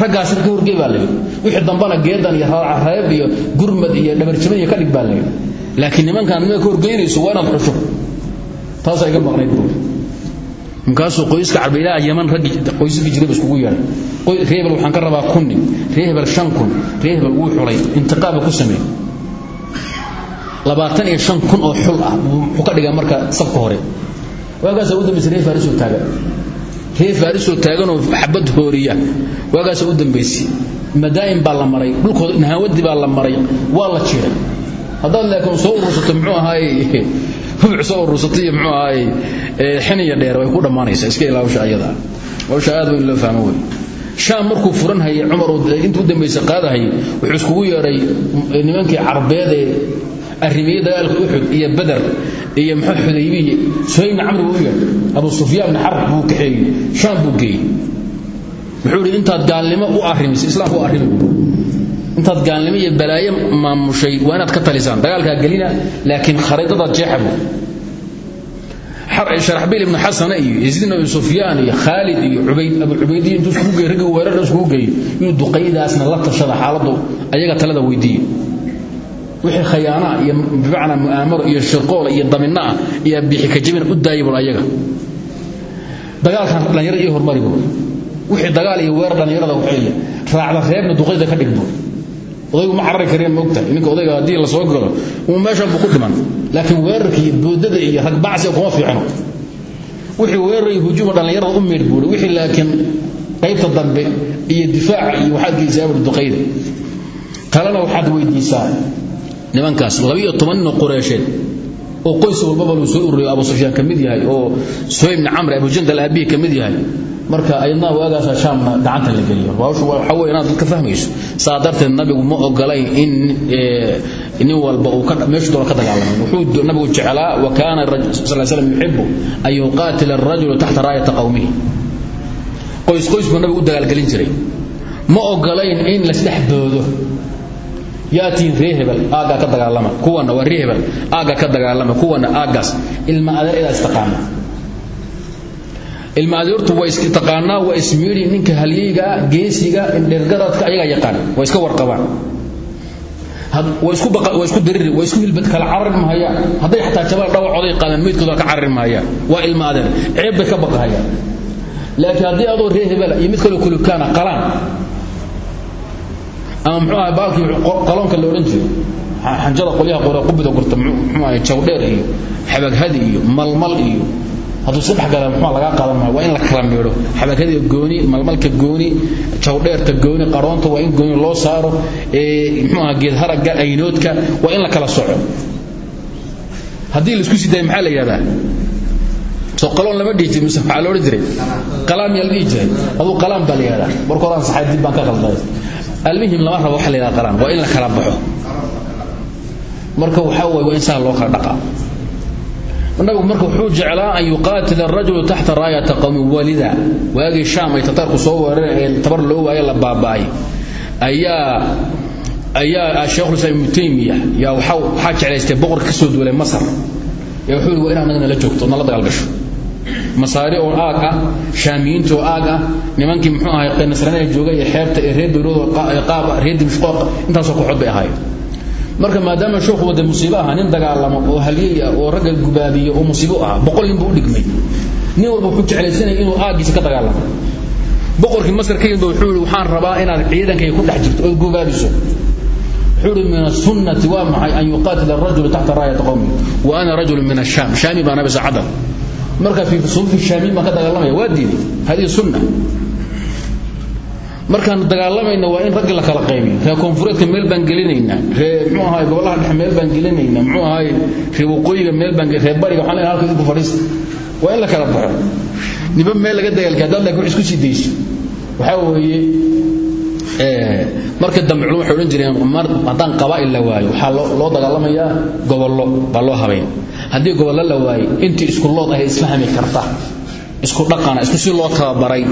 Raggaasna ka horgey baa layidhi wixii dambana geedan iyo reeb iyo gurmad iyo dhabarjaban iyo ka dhig baa layidhi laakiin nimankaan nimanka ka horgeynayso waa inaad xusho. Iga maqnayd markaasuu qoyska carbeilaa yaman raggi qoysaskii jirayba iskugu yeedhay. Ree hebel waxaan ka rabaa kun nin ree hebel shan kun ree hebel xulay intiqaaba ku sameey labaatan iyo shan kun oo xul ah wuxuu ka dhigaa marka safka hore. Waagaasaa u dambaysay ree faarisoo taagan. Ree faarisoo taaganoo xabad hooriya. Waagaasaa u dambaysay madaa'in baa la maray dhulkooda nahaawadii baa la maray waa la jiray. Haddaad laakiin soo urursato muxuu ahaaye soo urursatay iyo muxuu ahaaye xiniya dheer way ku dhammaanaysaa iska ilaa hawsha ayada. Hawsha aad weyn loo fahmo wey shaam markuu furan hayay cumar intuu dambaysa qaadahayay wuxuu iskugu yeedhay nimankii carbeed ee arrimiyey dagaalka uxud iyo badar iyo muxuu xudaybiye suhayb bni camr buu u yeedhay abu sufyaan bni xarb buu kaxeeyey shaam buu geeyey. Wuxuu yidhi intaad gaalnimo u arrimisay islaamka u arrimi intaad gaalnimo iyo balaayo maamushay waa inaad ka talisaan. Dagaalkaa gelina laakiin khariidadaad jeexabu. Sharaxbiil ibnu xasana iyo yasiid ibn abi sufyaan iyo khaalid iyo abu cubaydiya intuu iskugu geey ragga weerarha iskugu geeyo duqaydaasna la tashada xaaladdu ayaga talada weydiiye wixii khayaanaa iyo bimacnaa mu'aamaro iyo shirqoola iyo daminaah iyo bixi kajabina u daaya bul ayaga. Dagaalkan dhallinyarada iyo hormari wixii dagaal iyo weerar dhallinyarada waxeeya raacda reebna duqayda ka dhig bul odaygu ma carari kareen moogta ninka odayga haddii la soo galo uu meeshan buu ku dhiman. Laakiin weerarka boodada iyo ragbacsiga kuma fiicno. Wixii weerar iyo hujuuma dhallinyarada u meedh buuri wixii laakiin qaybta dambe iyo difaaca iyo waxaad geysaa bur duqayda. Kalena waxaad weydiisaa nimankaas labiyo toban nin oo qoys walbaba luu soo ururiyo abu sufyaan ka yahay oo suhayb ibni camr abujandal aabihi ka mid yahay marka ayadna waagaasa shaamna gacanta la geliyo. Wey inaad ka fahmayso. Saa darteed nabigu ma ogolayn in nin walba meeshu doona ka dagaalamay. Wuxuu nabigu jeclaa wa kaana sal slam yuxibu an yuqaatila arajulu taxta raayata qowmihi qoys qoys buu nabigu u dagaalgelin jiray. Ma ogolayn in lasdhex boodo yaatiin ree hebel aaggaa ka dagaalama. Kuwana waa ree hebel aagga ka dagaalama. Kuwana aaggaas. Ilma adeeradaa istaqaana ilma adeertu waa istaqaanaa waa ismiidhi ninka halyeyga geesiga indhergaradka ayagaa yaqaan. Waa iska warqabaan. Waa isku dariri waa isku hilbad kala carari mahayaan hadday xataa jabal dhawacoday qaadaan meydkooda ka carari mahayaan waa ilma ceeb bay ka baqahayaan. Laakiin haddii adoo ree hebela iyo mid kaloo kulukaana qalaan ama muxuu ahay baalkii qaloonka la odhan jiro xanjada qolyaha qore qubida gurta muxuu ahay jawdheer iyo xabaghadi iyo malmal iyo hadduu saddex gala muxuu lagaa qaadan maayo waa in la kala miidho xabaghadiga gooni malmalka gooni jawdheerta gooni qaroonta waa in gooni loo saaro muxuu ahaa geed haragga aynoodka waa in la kala soco. Haddii la isku sii daayo maxaa la yidhahdaa? Soo qaloon lama dhihi jirin mise maxaa la odhan jiray. Qalaam yaa la dhihi jiray. Aduu qalaam baa la yidhahdaa. Marka horaan saxaay dib baan ka qalday. Almihim lama rabo waxa la yidhahda qalaan waa in la kala baxo. Marka waxaa waye waa in saa loo kala dhaqaa nabigu marka wuxuu jeclaa an yuqaatila arajulu taxta raayata qowmi walida waagii shaam ay tataarku soo weerareen ee tabar loo waaye la baaba'ay. Ayaa ayaa sheekhulislaam ibnu taymiya yaa waxaa jeclaystay boqorka ka soo duulay masar. Ee wuxuu yidhi waa inaad nagana la joogto nala dagaal gasho. Masaari oo aag ah shaamiyiinta oo aag ah nimankii muxuu ahay nasranada jooga iyo xeebta ee reer bayrood qaaba reer dimishqooq intaasoo kooxood bay ahaayeen marka maadaama sheekhu wada musiibo aha nin dagaalamo oo halyey ah oo ragga gubaabiyo oo musiibo ah boqol nin buu u dhigmay. Nin walba wuxuu jeclaysanaya inuu aaggiisa ka dagaalamo. Boqorkii masar ka yimid wuxuu yidhi waxaan rabaa inaad ciidankayga ku dhex jirto ood gubaabiso wuxuu yidhi min asunnati waa maxay an yuqaatila arajulu taxta raayati qowmi wa ana rajulu min ashaam shaami baa nabi saacadan marka fi sufufi shaamiin baan ka dagaalamaya waa diiday hadihi sunna markaan dagaalamayna waa in raggi la kala qaybiyo reer koonfureedka meel baan gelinaynaa ree muxuu ahaay gobolaha dhexe meel baan gelinaynaa muxuu ahaay ree waqooyiga meel baan ree bariga waxaan leenahay halka idinku fadhiista waa in la kala baxo. Niba meel laga dagaalka haddaad laakiin isku sii dayso. Waxaa weeye marka dambe culum odhan jireen mar haddaan qabaa'il la waayo. Waxaa loo dagaalamayaa gobollo baa loo habayn haddii gobollo la waayo intii isku lood ahay isfahmi karta isku dhaqana isku si loo tababaray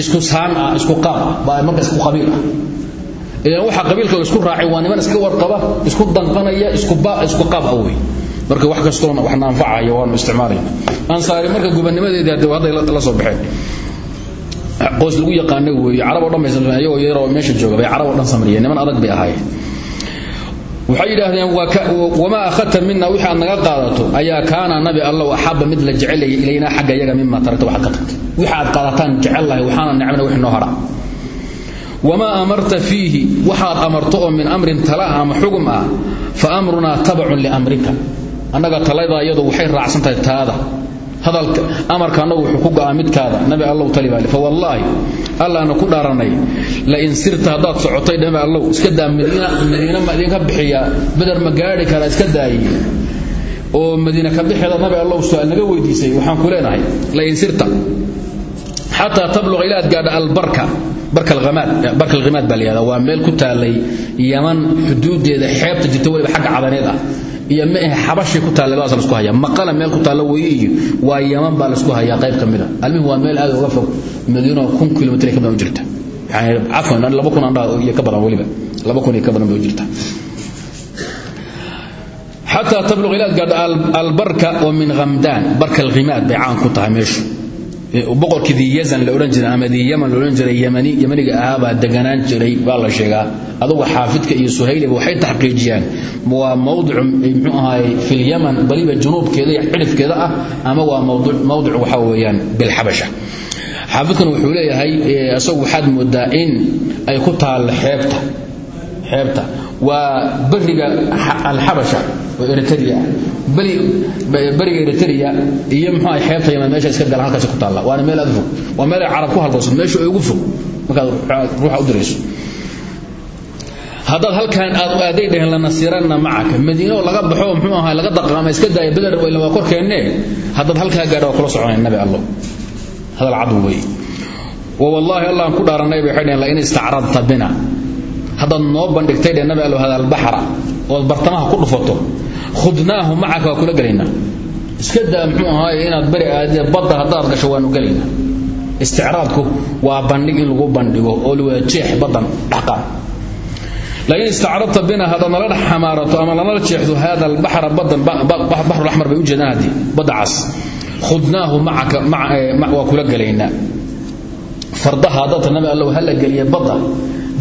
isku saan ah isku qaab baa marka isku qabiil. Ah waxa qabiilka isku raacay waa niman iska warqaba isku danqanaya isku baa isku qaab awey marka wax kastoo wax naanfacaya waanu isticmaalay. Ansaari marka gubanimadeedii hadda la soo baxeen. Qoys lagu yaqaano weeye carab oo dhan bay meesha jooga bay carab dhan samriyeen niman adag bay ahaayeen waxay yidhaahdeen wamaa akhadta mina wixii aad naga qaadato? Ayaa kaana nabi allow axaba mid la jecelaya ilaynaa xagga iyaga mima taragta waxaad ka tagtay wixi aad qaadataan jecel lahay waxaana nicmina wixii noo hadha wamaa amarta fiihi waxaad amarto oo min amrin tala ama xugum ah fa amrunaa tabacun liamrika. Annaga talaydaa iyadu waxay raacsan tahay taada. Hadalka amarka wuxuu ku go'aa nabi allow tali baali fa wallaahi allaana ku dhaaranay la in sirta haddaad socotay nabi allow iska daa madiina madiina ma idinka bixiyaa beder ma gaadhi karaa iska daayi. Oo madiina ka bixeeda nabi allow su'aal naga weydiisay waxaan ku leenahay la in sirta. Xataa tabluqa ilaa aad gaadha albarka barka alghimaad baa la yihahdaa waa meel ku taalay yaman xuduudeeda xeebta jirta weliba xagga cadaneed ah iyo ma ahe xabashii ku taallay baas la isku hayaa. Maqala meel ku taalla weeye waa yaman baa la isku hayaa qayb ka almihi waa meel aad uga fog madiino kun kilomitr ka badan jirta laba kun andhaa iyo ka badan weliba. Laba kun iyo ka badan bay jirta. Xataa tabluq ilaad gaadho albarka oo min hamdaan barka alghimaad bay caan ku tahay meeshu. Boqorkii diyazan la odhan jiray ama diyaman la odhan jiray yamaniga ahaabaa deganaan jiray baa la sheegaa. Aduga xaafidka iyo suhayliba waxay taxqiijiyaan. Waa mawdicu mxuu ahaay fi lyaman baliba junuubkeeda iyo cidhifkeeda ah ama waa mawdic waxa weeyaan bilxabasha xaafidkan wuxuu leeyahay isagu waxaad moodaa in ay ku taalla xeebta xeebta. Waa beriga alxabasha oo eritrea. Beriga eritrea iyo muxuu ah xeebta yaman meesha iska galan halkaasi ku taalla. Waana meel aad fog. Waa meel ay carab ku halgoosan meesha ugu fog. Markaad ruuxa u dirayso. Haddaad halkan aad aaday dheheen lanasiranna macaka. Madiino laga baxo muxuu ahaa laga daqaama iska daaya beder weyla waa korkeenne haddaad halkaa gaadha waa kula soconay nabi allo hadal cad wey wallaahi allah ku dhaaranay bay waxay dheheen la in istacradta bina. Haddaad noo bandhigtay dheh nabi allo hada albaxra ood bartamaha ku dhufato khudnaahu macaka waa kula gelaynaa iska daa muxuu ahaaye inaad beri aadee badda haddaad gasho waanu gelaynaa isticraadku waa bandhig in lagu bandhigo oo liwada jeex baddan dhaqaan lain istacradta bina haddaad nala dhex khudnaahu macaka waa kula gelaynaa fardaha haddaadta nabi allow hala geliya badda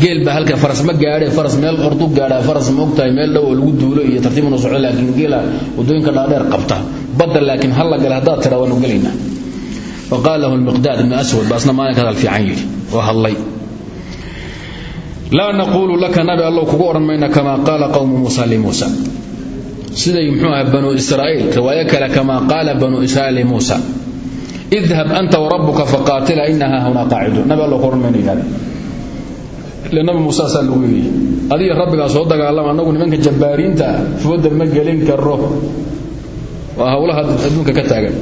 geel baa halka faras ma gaadhe faras meel ordu gaadhaa faras ma ogtahay meel dhow lagu duulo iyo tartiib inu socdo laakiin geela waddooyinka dhaadheer qabta. Badda laakiin halla gale haddaad tidhaa waanu gelaynaa faqaala lahu lmiqdaad ibnu aswad baa isna maalinka hadal fiican yidhi oo hadlay. Laa naquulu laka nabi allow kugu odhan mayna kamaa qaala qowmu muusa limuusa siday muxuu aha banuu israa'iil. Riwaayo kale kamaa qaala banuu israa'iil limuusa idhab anta warabuka faqaatila inaha hunaa qaaciduun nabi allow ku odhan mayna yidhahda ile nabi muuse asaa lagu yidhi adiga rabbigaa soo dagaalama annagu nimanka jabbaariinta ah fooda ma gelin karo waa howlaha adduunka ka taagan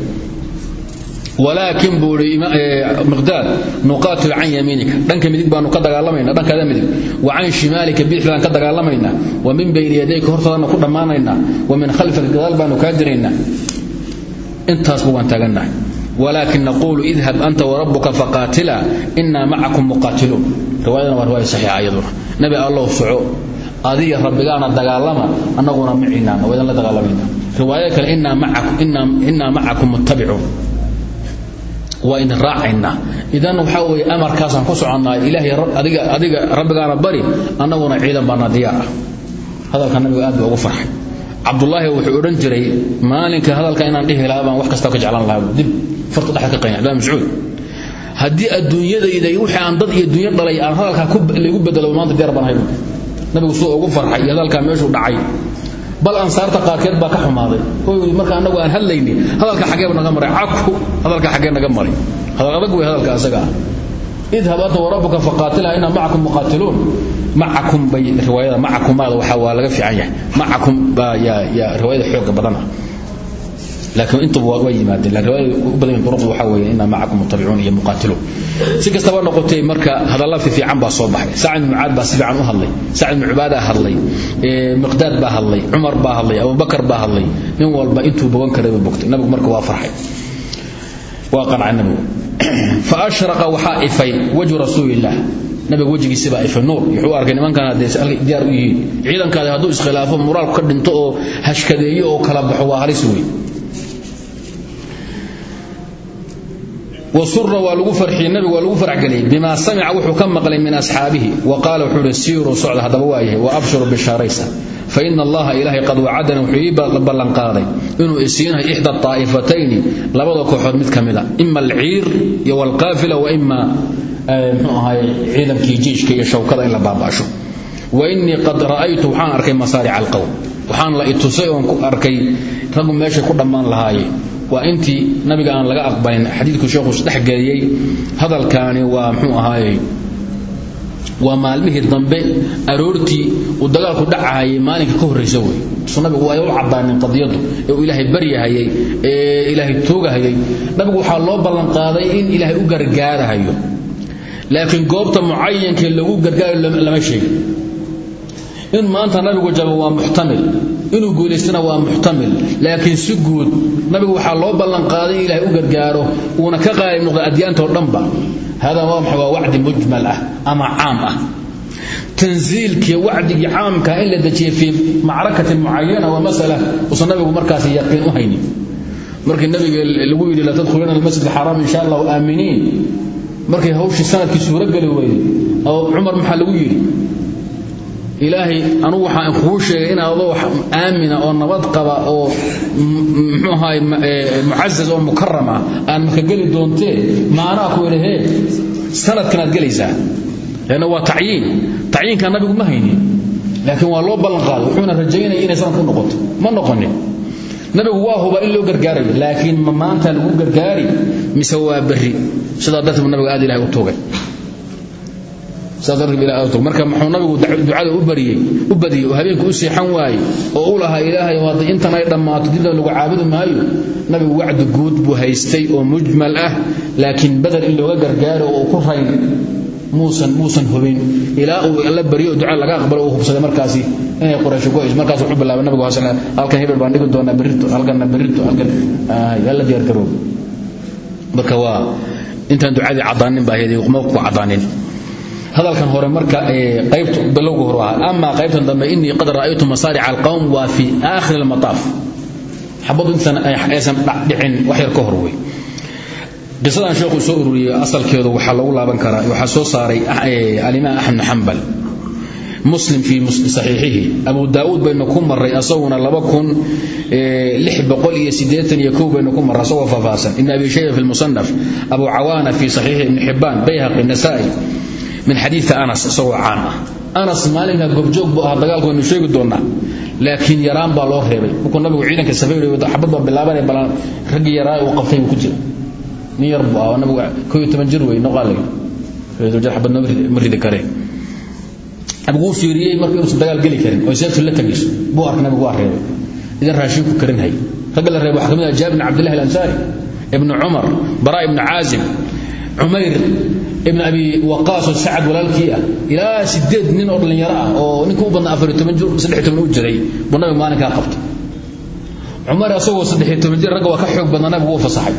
walaakin buu i miqdaad nuqaatil can yamiinika dhanka midig baanu ka dagaalamaynaa dhankaada midig. Wa can shimaalika bidixdaan ka dagaalamaynaa. Wa min bayni yadayka hortaadana ku dhammaanaynaa. Wa min khalfika gadaal baanu kaa diraynaa intaasba waan taagannahay walaakin naquulu idhab anta warabuka faqaatila inaa macakum muqaatiluun. Riwaayadana waa riwaaya saxiixa iyaduna. Nabi allow soco adiga rabbigaana dagaalama annaguna maciinaana waa la dagaalamayna riwaayada kale inaa macakum muttabicuun waa idin raacaynaa idan waxaa weeye amarkaasaan ku soconnaa ilaahay adiga rabbigaana bari annaguna ciidan baana diyaar. Ah hadalka nabiga aad baa ugu farxay. Cabdulaahi wuxuu odhan jiray maalinka hadalka inaan dhihi lahaa wax kasta ka jeclaan lahaa. Dib farta dhexda ka qayn cabdulahi mascuud. Haddii adduunyadayda aan dad iyo dunyo dhalay aan hadalkaa laygu bedelo maanta diyaar baan haybu nabigu suu ugu farxay iyo hadalkaa dhacay bal ansaarta qaarkeed baa ka xumaaday. Yidhi marka annagu aan hadlayni hadalka xageeba naga maray. Caku hadalka xagee naga maray. Hadal adag wey hadalka asaga ah. Idhab anta warabuka faqaatila ina macakum muqaatiluun. Macakum bay riwaayada macakumaada waxa waa laga fiican yahay. Macakum baa yaa riwaayada xooga badan ah laakiin intuba waa yimaadeen laakiin riwaayada u badan yihiin duruqdu waxaa weeye ina macakum mutabicuun iyo muqaatiluun. Si kastaba noqotay marka hadalla fiican baa soo baxay. Sacid ibn mucaad baa si fiican u hadlay. Sacid ibn cubaadaa hadlay. Miqdaad baa hadlay. Cumar baa hadlay. Abubakar baa hadlay. Nin walba intuu bogan karay buu bogtay. Nabigu marka waa farxay. Waa qancay nabigu. Fa ashraqa waxaa ifay wajhu rasuulillaah nabiga wejigiisi baa ifay nuur. Wuxuu arkay nimankan hadday diyaar u yihiin. Ciidankaada hadduu iskhilaafo muraalku ka dhinto oo hashkadeeyo oo kala baxo waa halis wey wasura waa lagu farxiyey nabigu waa lagu farxgeliyey bima samica wuxuu ka maqlay min asxaabihi. Wa qaala wuxuu ihi siiruu socda haddaba waayahay wa abshiruu bishaaraysa. Fa ina allaha ilaahay qad wacadana wuxuu ii ballanqaaday inuu isiinahay ixda طaa'ifatayni labada kooxood mid ka mida ima alciir iyo walqaafila wa ima mxuu ahaay ciidankii iyo shawkada in la baabaasho wa innii qad ra'aytu waxaan arkay masaarica alqowm waxaan la itusay oon ku arkay raggu meeshay ku dhammaan lahaayeen waa intii nabiga aan laga aqbalin xadiidku sheekhu isdhexgeliyey hadalkaani waa mxuu ahaayey waa maalmihii dambe aroortii uu dagaalku dhacahayay maalinka ka horraysa wey. Su nabigu ay u caddaanin qadiyadu ee uu ilaahay baryahayay ee ilaahay toogahayay. Nabigu waxaa loo ballanqaaday in ilaahay u gargaarahayo. Laakiin goobta mucayankee lagu gargaarayo lama sheegin. In maanta nabigu jabo waa muxtamil inuu guulaystana waa muxtamil laakiin si guud nabigu waxaa loo ballanqaaday in ilaahay u gargaaro uuna ka qaalib noqda adyaantoo dhanba. Hada waa wacdi mujmal ah ama caam ah. Tanziilkii wacdigii caamka in la dejiyey fii macrakatin mucayana waa masala usan nabigu markaas yaqiin u haynin. Markii nabiga lagu yidhi la tadkhuluna almasjid alxaraam insha allahu aaminiin. Markay hawshii sannadkii suurogeli weyday oo cumar maxaa lagu yidhi ilaahay anugu waxaan kuu sheegay in adoo aamina oo nabad qaba oo mxuu ahaay mucazaz oo mukaram ah aan maka geli doontee maanaa ku idhi hee sanadkanaad gelaysaa. Leanna waa tacyiin. Tacyiinkaa nabigu ma haynin. Laakiin waa loo ballan qaaday wuxuuna rajaynaya inay sanad ku noqoto. Ma noqonin nabigu waa huba in loo gargaarayo laakiin ma maanta lagu gargaari mise waa berri. Sidaa darteed nabigu aad ilahay u tugay marka muxuu nabigu ducada u badiyey oo habeenku u seexan waayey oo u lahaa ilaahay hadda intan ay dhammaato dibna lagu caabudi maayo. Nabigu wacdi guud buu haystay oo mujmal ah laakiin badar in looga gargaaro oo ku rayn muusan hubin. Ilaa uu duca laga aqbalo uu hubsaday markaasi inay quraysh go'is markaas wuxuu bilaabay nabigu hasana halkan hebel baan dhigi doonaa berrito halkanna berrito halkan. Yalla diyaar garoob. Marka waa intaan ducadii caddaanin baa ahayd ma ku caddaanin hadalkan hore marka qaybta bilowga hore ahaa. Ama qaybtan dambe innii qad ra'aytu masaarica alqawm waa fi aakhir almataaf. Xabadu intan aysan dhicin wax yar ka hor qisadan sheekhu soo ururiyey asalkeedu waxaa lagu laaban karaa waxaa soo saaray alimaam axmed bn xambal muslim fii saxiixihi. Abu daa'uud baynu ku maray asaguna kow baynu ku maray asagoo faahfaahsan. Ibn abi shayba fi lmusanaf abu cawaana fi saxiixi ibni xibbaan bayhaqi nasaa'i min xadiii anas isagoo caan ah. Anas maalinka gobjoog buu ahaa dagaalku waynu sheegi doonnaa laakiin yaraan baa loo reebay. Markuu nabigu ciidanka safayr xabad baa bilaabanaya balan raggii yaraa uu qabtay buu ku jira nin yar buu ahaa nabigu koo iyo toban jir wey noqaalay xabad ma ridi kareen. Nabiguu fiiriyey marka inuusan dagaal geli karin oo seeftu la tagayso buu arka nabigu waa reebay. Idan raashiinku karinhay ragga la reebay waxaa ka mid ah jaabir bin cabdillahi alansaari ibnu cumar ibn abi waqaas oo sacad walaalkii ah. Ilaa sideed nin oo dhallinyaro ah oo ninka badna afariyo toban jir saddex toban u jiray. Buu nabiga maalinkaa qabtay. Cumar asagoo saddexiyo toban jir ragga waa ka xoog badnaa nabigu uu fasaxay.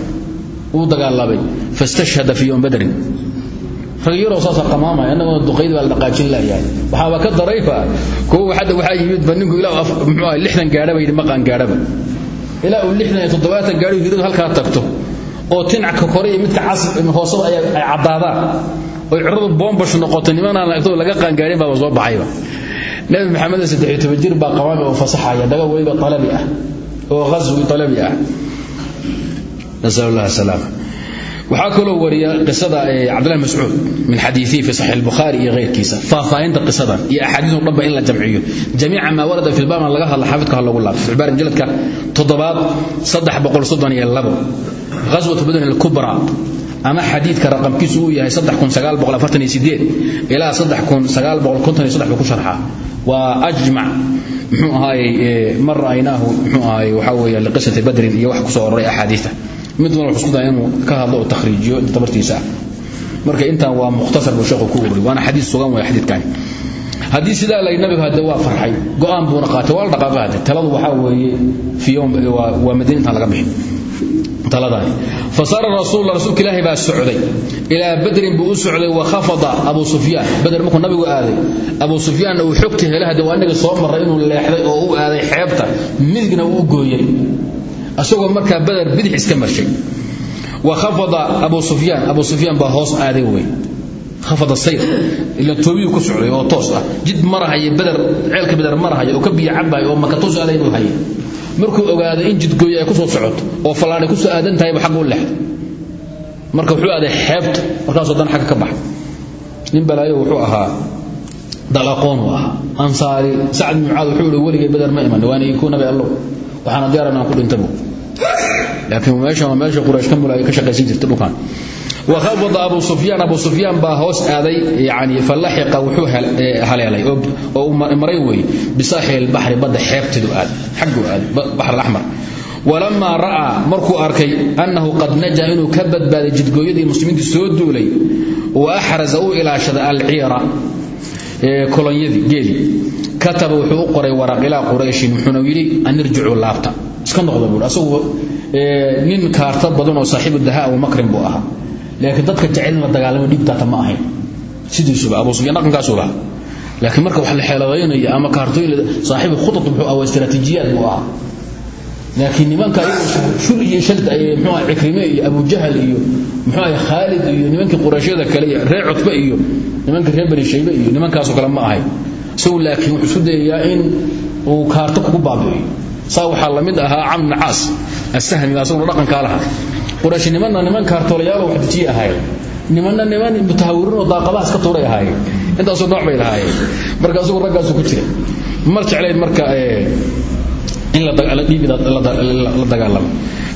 Wuu dagaalamay fastashhada fi yowm badrin. Rag yaroo saasaa qamaamaya annaguna duqayd baa la dhaqaajin laayahay waxaaba ka darayba kuwa hadda waxaa yimid ba ninku ilaa muxuu lixdan gaadhaba yidhi maqaan gaadhaba. Ilaa uu lixdan iyo toddobaatan gaadho halkaa tagto oo tinacka kore iyo midka cas hoosada ay caddaadaan oy ciradu boombash noqoto nimanaan agtooda laga qaangaarin baaba soo baxayba. Nabi maxamed saddexiyo toban jir baa qabaami oo fasaxaya daga weliba talabi ah oo ghaswi talabi ah. Nasal allah salaama waxaa wariya qisada cabdillahi mascuud min xadiiثihi fi saxiix albukhaari iyo keyrkiisa faahfaahinta qisadan iyo axaadiisu dhanba in la jamciyo. Jamiica maa warada fi lbaabna laga hadla xaafidka lagu laabto. Ficbaar injiladka toddobaad aswat badun alkubra. Ama xadiidka raqamkiisu uu yahay ilaa buu ku sharxaa waa ajmac muxuu ahaaye ma ra'aynaahu muxuu ahaaye waxaa weeye liqisati badrin iyo wax ku soo aroray axaadiista. Mid walba wuxuu isku daya inuu ka hadlo oo takhriijiyo tabartiisa ah marka intan waa mukhtasar buu sheekhu ku wari waana xadiis sugan waya xadiidkani haddii sidaa lay nabigu hadda waa farxay go'aan buuna qaatay waa la taladu waxaa weeye waa madiina intaan laga bixin. Fasaara rasuul rasuulka ilaahay baa socday. Ilaa badrin buu u socday wa khafada abu sufyaan. Badr markuu nabigu aaday abu sufyaanna uu xogta helay hadda waa soo maray inuu leexday oo u aaday xeebta midigna uu gooyey. Asagoo markaa badar bidix iska marshay wa khafada abu sufyaan. Abu sufyaan baa hoos aaday wey khafada sayr ila toobiyuu ku socday oo toos ah. Jid marahaya badar ceelka badar marahaya oo ka biyo cabaya oo maka toos aaday buu hayay. Markuu ogaaday in jidgooyo ay ku soo socoto oo fallaadhay ku soo aadan tahayba xagga u leexday? Marka wuxuu aaday xeebta markaasoo dan xagga ka baxay. Nin balaayo wuxuu ahaa dalaqoon uu ahaa. Ansaari sacad bin mucaad wuxuu ihi weligay badar ma iman waana iikuu nabi allow. Waxaana diyaaran aan ku dhintabo laakiin wahawada abu sufyaan abu sufyaan baa hoos aaday yani falaxiqa wuxuu haleelay oo maray wey bisaaxil baxri badda xeebteedu aaday xagguu aaday baxr alaxmar walamaa ra'aa markuu arkay annahu qad najaa inuu ka badbaaday jidgooyadii muslimiintii soo duulay wa axraza uu ilaashada alciira kolonyadii geeli kataba wuxuu u qoray waraq ilaa qurayshin wuxuuna yidhi an laabta. Iska noqda buur asagu nin kaarta badan oo saaxiibu dahaa wa makrin buu ahaa laakiin dadka jecel la dagaalamo dhibtaata ma ahayn. Sidiisuba abu sufyaan dhaqankaasuu lahaa laakiin marka wax la xeeladaynayo ama kaartooyin saaxiibu khutat muxuu ah waa istiraatiijiyaad buu ahaa. Laakiin nimanka shul iyo shalt mxuu cikrime iyo abujahal iyo muxuu ahay khaalid iyo nimankii quraysyada kale iyo reer cutbe iyo nimankii reer bani shaybe iyo nimankaasoo kale ma ahay. Isagu laakiin wuxuu dayayaa in uu kaarto kugu baabi'iyo saa waxaa la ahaa camr bn caas asahmi asaguna dhaqankaa lahaa quraysh nimanna niman kaartoolayaalo wax dejiye ahaayeen. Nimanna niman mutahawiriin oo daaqadaha iska tuuray ahaayeen. Intaasoo nooc bay lahaayeen. Marka isagu raggaasu ku jira. Mar jeclayd marka in la dagaalamo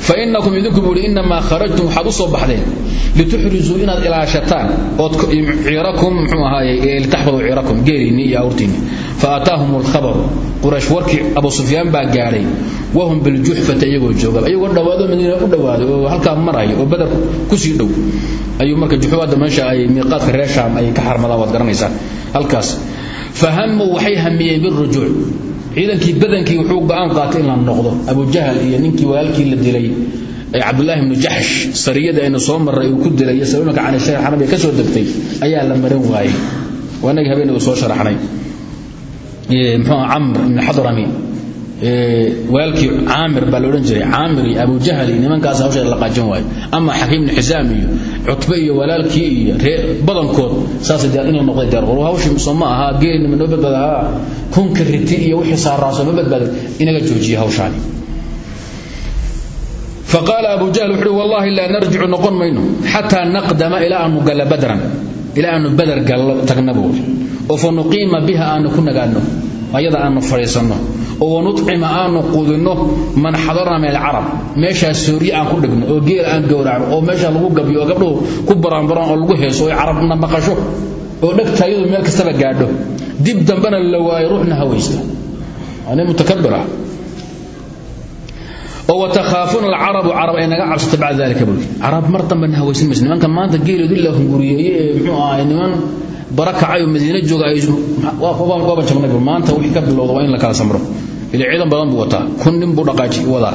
fainakum idinku buu i inamaa kharajtum waxaad u soo baxdeen lituxrizuu inaad ilaashataan ood ciirakum mxuu ahaaye litaxfaduu ciirakum geeliinni iyo awrtiinni faataahum lkhabaru quraysh warkii abu sufyaan baa gaadhay wahum biljuxfati iyagoo jooga iyagoo dhawaado madiina u dhawaaday oo halkaa oo badar ku sii dhow ayuu marka juxuwaadda meesha ay miiqaadka reer ay ka xarmadaan waad garanaysaa halkaas fahamuu waxay hamiyeen birujuuc ciidankii badankii wuxuu go'aan qaatay in la noqdo abujahal iyo ninkii walaalkii la dilay cabdulaahi bnu jaxsh sariyada aynu soo marray uu ku dilay yasaluunaka can shayr xanabiga ka soo ayaa la maran waayey. Waa inagii soo sharaxnay. Muxuu camr ibn xadrami waalkii caamir baa laodhan jiray. Caamir iyo abujahal iyo nimankaas hawsha la qaajan waayo. Ama xakiim bni xisaam iyo cutbe iyo walaalkii iyo badankood saasay diyaar inla noqday diyaar qor hawshii soo ma ahaa geelinima noo badbaadahaa kunka riti iyo wixii saaraaso ma badbaaday inaga joojiya hawshaani. Faqaala abu jahal wuxuu uhi wallaahi laa noqon mayno xataa naqdama ilaa aanu galla badran ilaa aanu badar gallo tagna oo fa nuqiima biha aanu ku ayada aanu fadhiisanno oo nucima aanu qudino man xadarna min alcarab. Meeshaa sooriye aan ku dhigno oo geel aan gowracno oo meesha lagu gabyo oo ku baraanbaraan oo lagu heeso oo carabna maqasho oo dhegtaayadu meel kastaba gaadho. Dib dambena la waayo ruuxna hawaysta ani mutakabir ah. Oo watakhaafuuna alcarabu carab ay naga cabsata bacda dalika buli carab mar dambena hawaysan maysa nimanka maanta geeloodu la hunguriyeeye ee muxuu ahay niman bara kacay oo madiina jooga ay waaban jabnay maanta wixii ka bilowda waa in la kala samro il ciidan badan buu wataa. Kun nin buu dhaqaaji wadaa.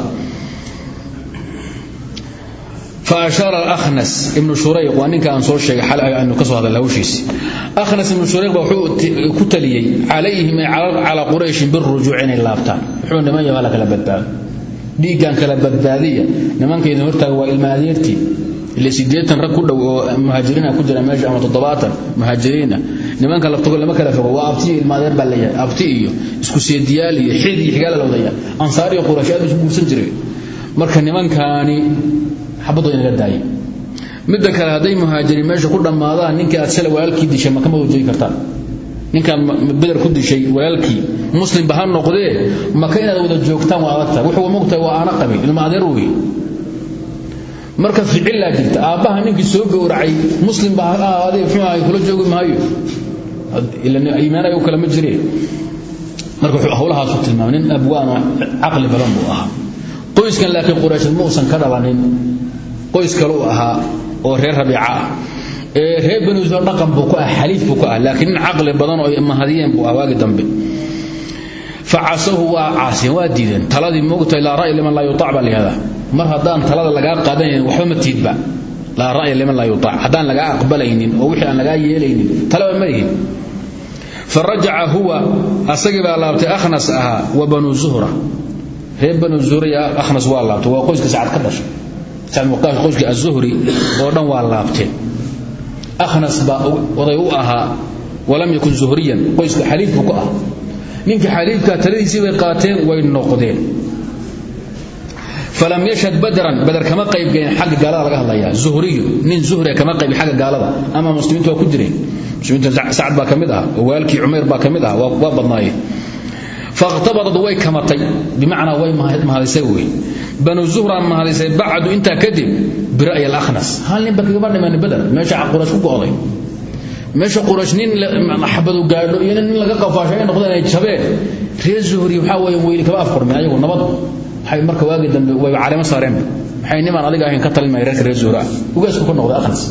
Fa ashaara akhnas ibnu shurayq waa ninka aan soo sheegay xalay aanu ka soo hadlay akhnas ibnu shurayq wuxuu ku taliyey calayhim ay calaa qurayshin birujuuc inay laabtaan. Wuxuu niman yamaala kala badbaado. Dhiiggan kala badbaadiya. Nimanka idin waa ilmaadeertii ile siddeetan rag ku dhow oo muhaajiriina ku jira meesha ama nimanka laftogo lama kala fogo. Waa abti iyo ilmaadeer baa leeyahay abti iyo isku seediyaal iyo xid iyo xigaala la wadaya ansaar iyo quraash aad isu guursan jiray. Marka nimankaani xabadoo inaga daayay. Midda kale hadday muhaajiriin meesha ku dhammaadaan ninkii aad shalay walaalkii dishay ma kama wajoogi kartaan ninkaan beder ku dishay walaalkii muslimba ha noqdee maka inaad wada joogtaan waa adagtahay wuxuu mogtahay waa aana qabin ilma adeer wey marka ficillaa jirta aabbaha ninkii soo gowracay muslimba ha ahaadee muxuu kula joogi maayo. Iimaan ay u kale ma jireen. Marka wuxuu hawlahaasu tilmaamay nin abwaan oo caqli badan buu ahaa. Qoyskan laakiin quraysheed ma ka dhalanin qoys kale u ahaa oo reer rabiica. Ah reer bani israel dhaqan buu ku ah xaliif buu ku ah laakiin nin badan oo mahadiyeen buu ah dambe. Facasahu waa caasiyeen waa diideen. Taladii moogtahay laa ra'ya liman laa yutaac baa layihahdaa mar haddaan talada lagaa qaadanaynin waxba ma tiidba. Laa ra'ya liman laa yutaac haddaan lagaa aqbalaynin oo wixii aan lagaa yeelaynin talaba ma lihin farajaca huwa asagii laabtay akhnas ahaa wa banu zuhra. Reer banu zuhra iyo akhnas waa laabtay. Waa qoyska sacad ka dhashay. Sacad muqaash qoyska azuhri oo dhan waa laabteen akhnas baa oday u ahaa walam yakun zuhriyan. Qoyska xaliif buu ku ah. Ninkii xaliifka taladiisii bay qaateen way noqdeen falam yashhad badran bader kama qaybgelin xagga gaalada laga hadlaya uhriyu nin uhria kama qaybi agga gaalada ama muslimiintu waa ku jireen muslimiinta sacad baa ka mid ah oo waalkii cumayr baa ka mid ah waa badnaayeen fakhtabadat way kamatay bimacnaa way mahadisay wey banu zuhraan mahadisay bacdu intaa kadib bira'yi alahnas hal nin ba kagama dhiman bader meesha quraysh ku go'day meesha quraysh nin xabadu gaadho iyo nin laga qafaashay ay noqdeen ay jabeen reer zuhri waxaa weeye waxay marka waagi dambe way caleemo saareen. Waxay nimaan adiga ahayn ka talinmaya reerka reer zuhra ugaasku ka noqday akhnas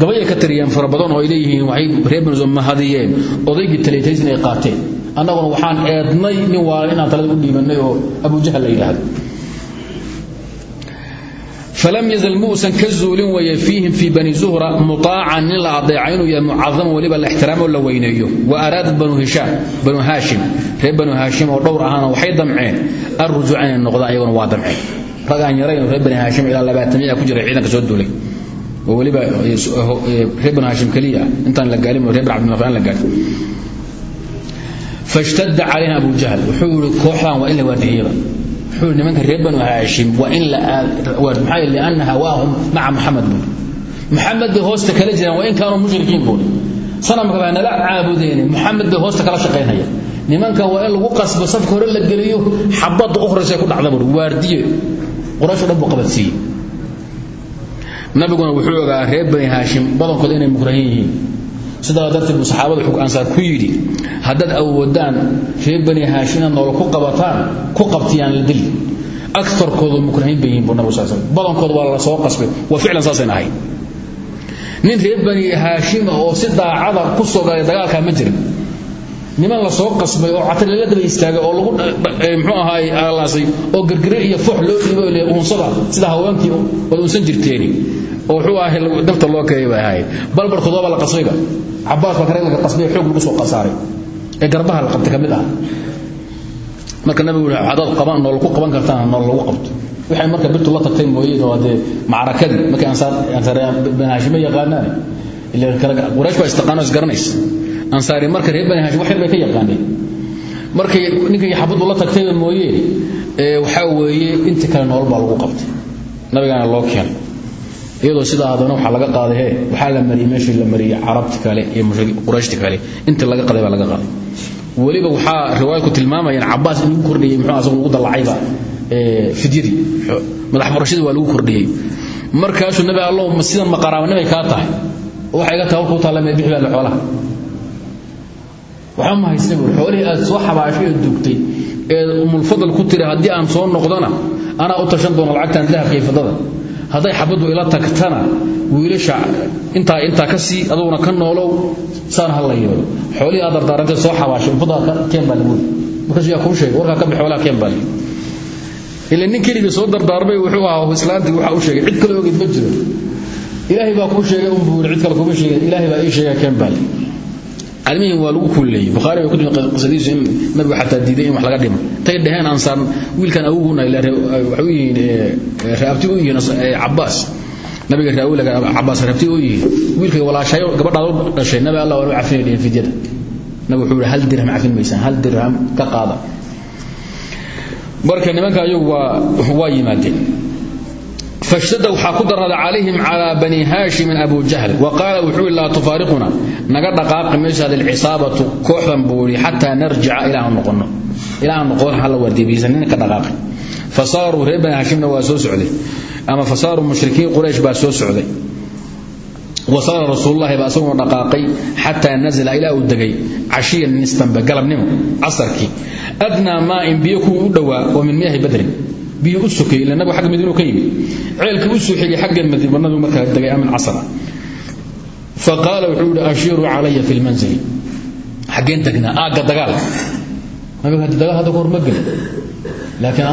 gabayay ka tiriyeen fara badan oo ay leeyihiin waxay reer zuhra mahadiyeen odaygii talaytaysin ay qaateen. Annaguna waxaan eednay nin waala inaan talada u dhiibanay oo abujahal la yidhaahdo falam yazal muusan ka zuulin weeye fiihim fii bani zuhra mutaacan nin la adeeca inuu yahay mucadama weliba la ixtiraamo la weyneeyo wa araadat banu haashim reer banu haashim oo dhowr ahaana waxay damceen arrujuuca inay noqdaan iyaguna waa damceen rag aan yarayn reer bani haashim ilaa labaatamiya ku jiray ciidanka soo duulay oo weliba reer banu haashim keliya intaan la gaalin reer bani cabdilmaqan la wuxuu nimanka reer banu haashim waa in maxaa lianna hawaahum maca maxamed buuri maxamed bay hoosta kala jiraan waa in kaanuu mushrikiin buuri sanamka baa nala caabudeen maxamed bay hoosta kala shaqaynaya. Nimanka waa in lagu qasbo safka hore la geliyo xabadda ukhraysa ku dhacda buuri waardiye quraysho dhan buu qabadsiiyey nabiguna wuxuu sidaa darteed buu saxaabada xug ku yidhi haddaad awoodaan reer bani haashim inaad noola ku qabataan ku qabtiyaan la dili. Akarkoodu mukrahiin bay yihiin buu nabig sal badankooda waa la soo qasbay. Waa ficlan saasayna ahayd nin reer bani haashima oo si daacada ku soo galay dagaalkaa ma jirin. Niman la soo qasbay oo catar laga daba istaagay oo lagu mxuu ahaay alaasay oo gargare iyo foox loo dhiibo le uunsada sida haweenkii wad unsan jirteeni oo wuxuu ahay dafta loo keenay bay ahayd. Waaba la qasbayba cabaas baa kare laga qasbay xoog lagu soo qasaaray ee garbaha la qabtay ka ah. Marka nabigu wuxuu hadaad qaban nool ku qaban kartaan nool lagu qabto. Waxay marka birtu la tagtay mooyeen oo dee macrakadii markay ansaar ansaar bani haashima yaqaanaan ila kala quraysh baa istaqaano isgaranaysa ansaari marka reer bani haashim wax yar bay ka yaqaaneen. Markay ninkay xabadu la tagtay mooyee ee waxa weeye inta kale nool baa lagu qabtay. Nabigana loo keenay iyadoo sidaa haddana waxaa laga qaaday waxaa la mariyey meeshii la mariyey carabti kale iyo qurayshti kale. Inta laga qaday baa laga qaaday. Weliba waxaa riwaayadku tilmaamayaan cabaas in lagu kordhiyey muxuu asagu lagu dallacayba fidyadii. Madax furashadii waa lagu kordhiyey markaasuu nabi allow sidan ma qaraabanimay kaa tahay. Waxay iga tahay warkuu taalla meel bixi baa la xoolaha. Waxba ma haysta buuri xoolihii aad soo xabaashay oo dugtay ee umulfadal ku tiri haddii aan soo noqdona anaa u tashan doona lacagtan dahabka iyo fadada hadday xabaddu ila tagtana wiilasha intaa intaa ka sii aduguna ka noolow saan ha la yeelo. Xoolihii aad dardaarantay soo xabaashay fadada keen baa lagu markaasuu yaa kuu sheegay warkaa ka bix xoolaha keen baa ila nin soo dardaarmay wuxuu ahaa islaantii waxa u sheegay cid kale ogeyd ma jiro. Ilaahay baa kuu sheegay un buu cid kale kuma sheegay ilaahay baa ii sheegay keen baa almihim waa lagu kulleeyey bukhaari bay ku timi qisadiisu in nabigu xataa diiday in wax laga dhimo. Tay dhaheen ansaan wiilkan awoguna waxay u yihiin raabti u yihiin cabbaas. Nabiga raawilaga cabbaas raabti u yihiin. Wiilkay walaashayo gabadhaad u dhashay nabi allah waa u cafinay dhehen fidyada nabigu wuxuu yihi hal dirham cafin maysaan hal dirham ka qaada. Marka nimanka ayagu waa waa yimaadeen fashtadda waxaa ku darrada calayhim calaa bani haashimin abu jahl. Wa qaala wuxuu i laa tufaariquna naga dhaqaaqi meeshaad ilcisaabatu kooxdan buuhi xataa narjica ilaa aan noqonno. Ilaa aan noqon halla waardiibiisan ninka dhaqaaqi fasaaruu reer bani haashimna waa soo socday. Ama fasaaruu mushrikiin quraysh baa soo socday. Wasala rasuululahi baa isaguna dhaqaaqay xataa nazla ilaa uu degay cashiyan nistambe galabnimo casarkii. Adnaa maa in sokay ila nabigu xagga madiinu ka yimi ceelka u soo xigay xagga madiina nabigu markaa dagay amin casra faqaala wuxuu yidhi ashiiruu calaya fi lmanzili xaggeen tagnaa aagga dagaal. Nabigu hadda dagaal hadda kahor ma gelin laakiin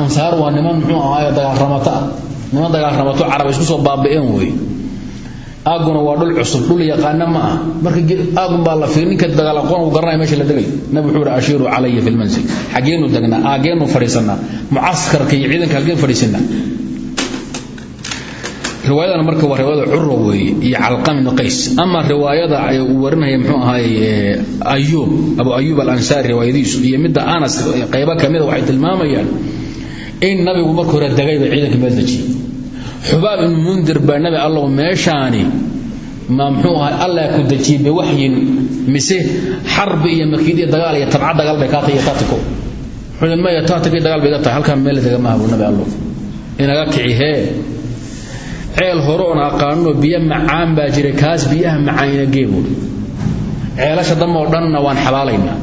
niman muxuu ahaaye dagaal ramato ah. Niman dagaal ramato carab isku soo baabi'een weeye aaguna waa dhul cusub dhul yaqaana ma ah marka aagun baa la fiir ninka dagaal aqoon uu garanaya meesha la degay. Nabi wuxuu yidhi ashiiruu calaya fi lmanzil xageenu aageenu fadhiisannaa mucaskarka iyo ciidanka halgeen fadhiisanaa. Riwaayadana marka waa riwaayada curwa weeye iyo calqam ibn qays. Ama riwaayada uu warinaya muxuu ahaay ayuub abu ayuub al-ansaari riwaayadiisu iyo midda anas qaybo kamida waxay tilmaamayaan in nabigu marka hore degay bay ciidanka meel dejiyey xubaab ibnu mundir baa nabi allow meeshaani ma muxuu ahay allah ku dejiyey biwaxyin mise xarbi iyo makiid iyo dagaal iyo tabca dagaal bay kaa tahay iyo taatiko wuxuu maya taatikii dagaal bay iga halkaan meel dega maaha buu nabi allow inaga kici hee. Ceel hore oon biyo macaan baa jiray kaas biyaha macaanina gee buuri ceelasha dammoo dhanna waan xabaalaynaa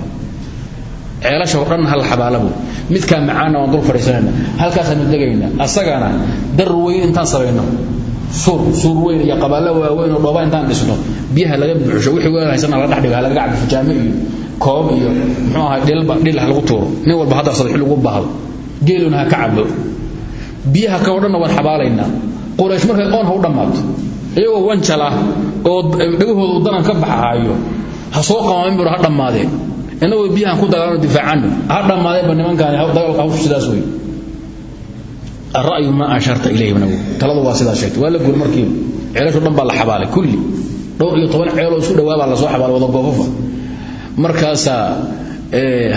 ceelasha oo dhanna hal xabaala buuri midkaa macaanna waan dul fadhiisanayna halkaasaanu degaynaa asagana dar weyn intaan samayno suur suur weyn iyo qabaallo waaweyn oo dhooba intaan dhisno biyaha laga buuxsho wixii weel haysana laga dhex dhigo laga cabbi fujaame iyo koob iyo muxuu ahay dhilba dhil lagu tuuro. Nin walba hadda sadax lagu baahdo geeluna ka cabo biyaha ka wadhanna waan xabaalaynaa. Markay qoon u dhammaato iyagoo wanjal ah oo dhagahooda danan ka baxahayo ha soo qamaamin bur ha dhammaadeen inagoo biyahan ku dagaalano difaacano ha dhammaadeeba nimankaani dagaalka hawshu sidaas wey alra'yu maa asharta ilayhibna taladu waa sidaa sheegtay. Waa la guri markiiba ceelashu dhan la xabaalay. Kulli dhowr iyo toban ceeloo isu dhawaabaa xabaalay wada goofafa markaasaa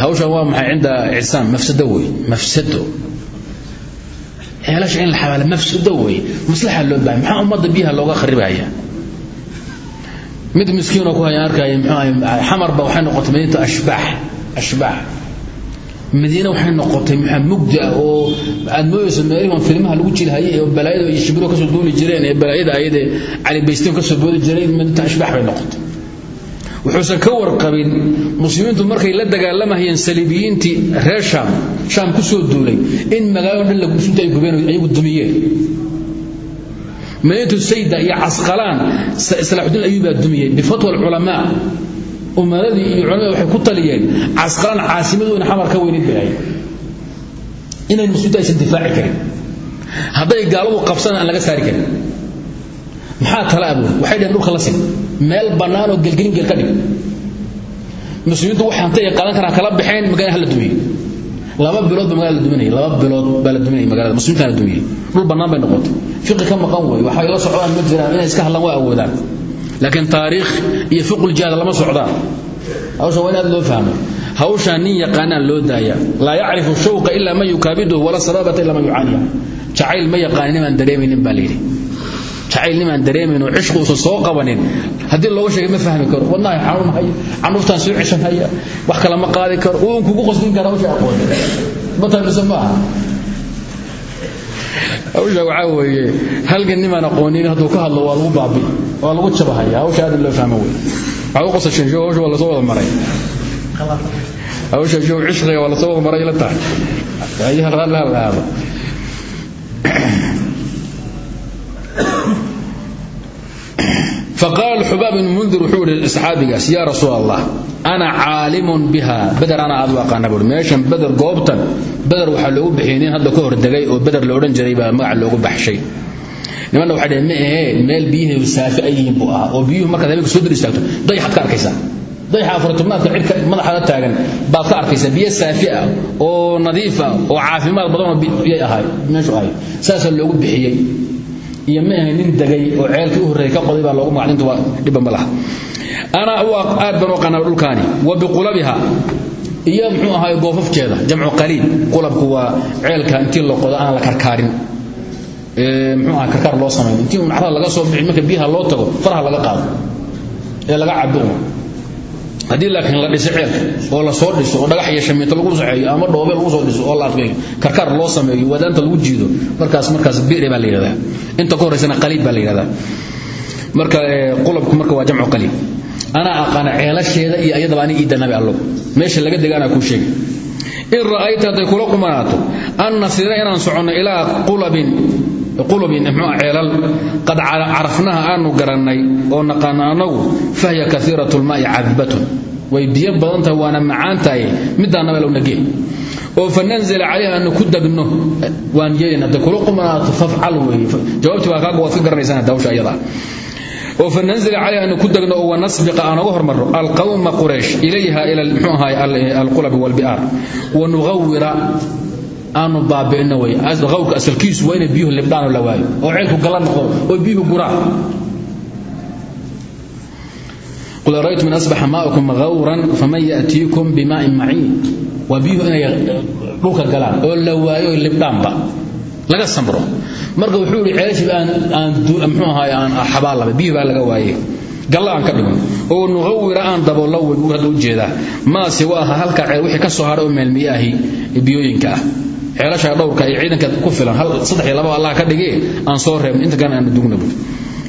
hawshan waa maxay cinda cisaan mafsado wey mafsado. Ceelasha in la xabaala mafsado wey maslaxa loo baahay maxaa ummadda biyaha looga kharibayaa mid miskiin oo ku hayaan arkay maxaa xamar ba waxay noqotay midinta ashbaax ashbaax madiina waxay noqotay ah oo aad mooyeyso meelihii filmaha lagu jilhayay ee balaayada iyo shibiro ka soo duuli jireen ee balaayada ayade cali baystiin ka soo boodi jireen madiinta ashbaax bay noqotay. Wuxuusan ka warqabin muslimiintu markay la dagaalamayeen saliibiyiintii reer shaam shaam ku soo duulay in magaalada dhan la gursunta ay gubeen ayagu dumiyeen madiinatu sayda iyo casqalaan salaaxudiin ayuubaa dumiyey bifatwa alculamaa. Umaradii iyo culimada waxay ku taliyeen casqalaan caasimadu in xamar ka weynid bay inay muslimiintu aysan difaaci karin. Hadday gaaladu qabsan aan laga saari karin. Maxaa tala abuur waxay dhaheen dhulka la sin meel bannaan oo gelgelin gel ka dhig. Muslimiintu wax hantay ay qaadan karaan kala baxeen magaalada hala dumiyey laba bilood ba magaalada la duminayay laba bilood baa la duminayay magaalada muslimiinta la dumiyey dhul bannaan bay noqotay. Fiqi ka maqan wey waxay la socdaan ma jiraan inay iska hadlaan waa awoodaan. Laakiin taariikh iyo fiqul jihaad lama socdaan. Hawsha waa in aad loo fahmo. Hawshaa nin yaqaanaan loo daaya laa yacrifu shawqa ilaa man yukaabiduhu wala sababata ilaa man yucaaniya. Jacayl ma yaqaanin nimaan dareemaynin baa layidhi jacayl nimaan dareemayn oo cishqu uusan soo qabanin. Haddii looga sheegay ma fahmi karo. Wadnahay xanuun haya canuuftaan soo ceshan haya wax kale ma qaadi karo. Uun kugu qosdin kara hawsha aqoon. Matarbisa ma aha. Hawsha waxaa weeye halgan nimaan aqoonin hadduu ka hadlo waa lagu baabi waa lagu jabahaya. Hawsha aad loo fahmo wey waxaa u qosasheen show hawsha waa maray. Hawsha show cishqiga waa la soo maray la tahay. Ayaha raalli la aado faqaala xubaab ibnu mundir wuxuu idhi saxaabigaas yaa rasuul allah ana caalimun biha beder ana aad u aqaana buui waxaa loogu bixiyay hadda ka hordegay oo beder la odhan jiray baa magaca loogu baxshay nimanna waxay dhaheen ma meel biyaheedu saafi ay yihiin buu oo biyuhu markaad habeenka soo dir istaagto dayaxaad ka arkaysaa dayaxa afartobnaadka cirka madaxada taagan baad ka arkaysaa biyo saafi ah oo nadiif oo caafimaad badanoo yay ahay meeshu ahay saasaa loogu bixiyey iyo ma ahayn nin degay oo ceelkii u horreeyay ka qoday baa loogu magacdintu waa dhibba ma laha. Ana u aad baan qanaa dhulkaani wa biqulabiha iyo muxuu ahaay goofafkeeda jamcu qaliib qulabku waa ceelka intii la qodo aan la karkaarin. Muxuu ahaa karkaar loo sameeyo intii macnaha laga soo bixi marka biyaha loo tago faraha laga qaado ee laga cabo haddii laakiin la dhiso ceelka oo la soo dhiso oo dhagax iyo shamiinto lagu saxeeyo ama dhoobe lagu soo dhiso oo la adkeeyo karkaar loo sameeyo wadaanta lagu jiido markaas markaas biire baa la inta ka horeysana qaliib baa la marka qulabku marka waa jamcu qaliib ana aqaana ceelasheeda iyo ayadaba ani iida nabi allo. Meesha laga dega anaa sheegay in ra'ayta hadday kula qumanaato an nasira inaan soconno ilaa qulabin ceelal qad carafnaha aanu garannay oo naqaano annagu fahya kaiirat lmaa'i cadbatun way biyo badan tahay waana macaan tahay nagee oo fananzila calayha aanu ku degno waan yeelin hadday kula qumanaato fafcal weeye jawaabtii baa kaaga waad ka garanaysaan hadda hawsha iyada oo fananzila calayha aanu ku degno oo wanasbiqa aan uga hormarro alqawma quraysh ilayha ila muxuu ahaay alqulabi walbi'aar wanugawira aanu baabi'ino wey qawrka asalkiisu waa inay biyuhu la waayo oo ceelku gala noqo oo biyuhu guraan. Qul araytum in asbaxa maa'ukum hawran faman ya'tiikum bimaa'in maciin waa biyuhu inay dhulka galaan oo la waayo libdhaanba laga samro. Marka wuxuu ihi ceelashib aan mxuu ahaay aan xabaa laba biyuhu baa laga waaye galla aan ka dhigo. Oo nuqawira aan daboolla hadda u jeedaa. Maase waaha halkaa ceel wixii ka soo hadha oo meelmiye biyooyinka ah ceelasha dhowrka ay ciidanka ku filan hal saddex iyo laba Allah ka dhigay aan soo reebin. Inta kan aan dugnabo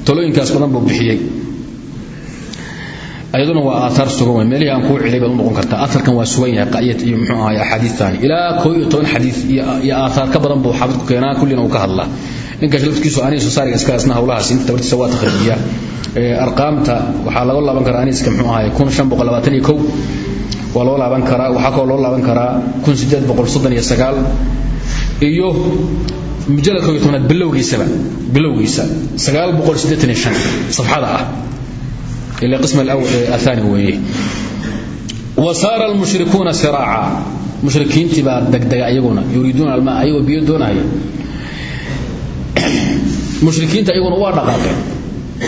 talooyinkaas badan buu bixiyay ayaduna waa aathar sugan way meelihii aan kuu cilay baad noqon kartaa. Aatharkan waa sugan yahay qaayad iyo muxuu ahaay axaadiistaani ilaa koo iyo toban xadiis iyo aathar ka badan buu xaafidku keenaa kullina uu ka hadlaa. Ninkaas laftigiisu aniisu saariga iska asna howlahaas inta tabartiisa waa takhriijiya arqaamta waxaa laga laaban karaa aniiska muxuu ahaay kun waa loo laaban karaa waxaa kaloo loo laaban karaa iyo mujalladka iyo tobnaad bilowgiisaba bilowgiisa. Safxada ah. Ila qism athani weeye. Wa saara almushrikuuna siraaca. Mushrikiintii baa degdega iyaguna yuriiduuna almaa ayagoo biyo doonaya. Mushrikiinta iyaguna waa dhaqaaqeen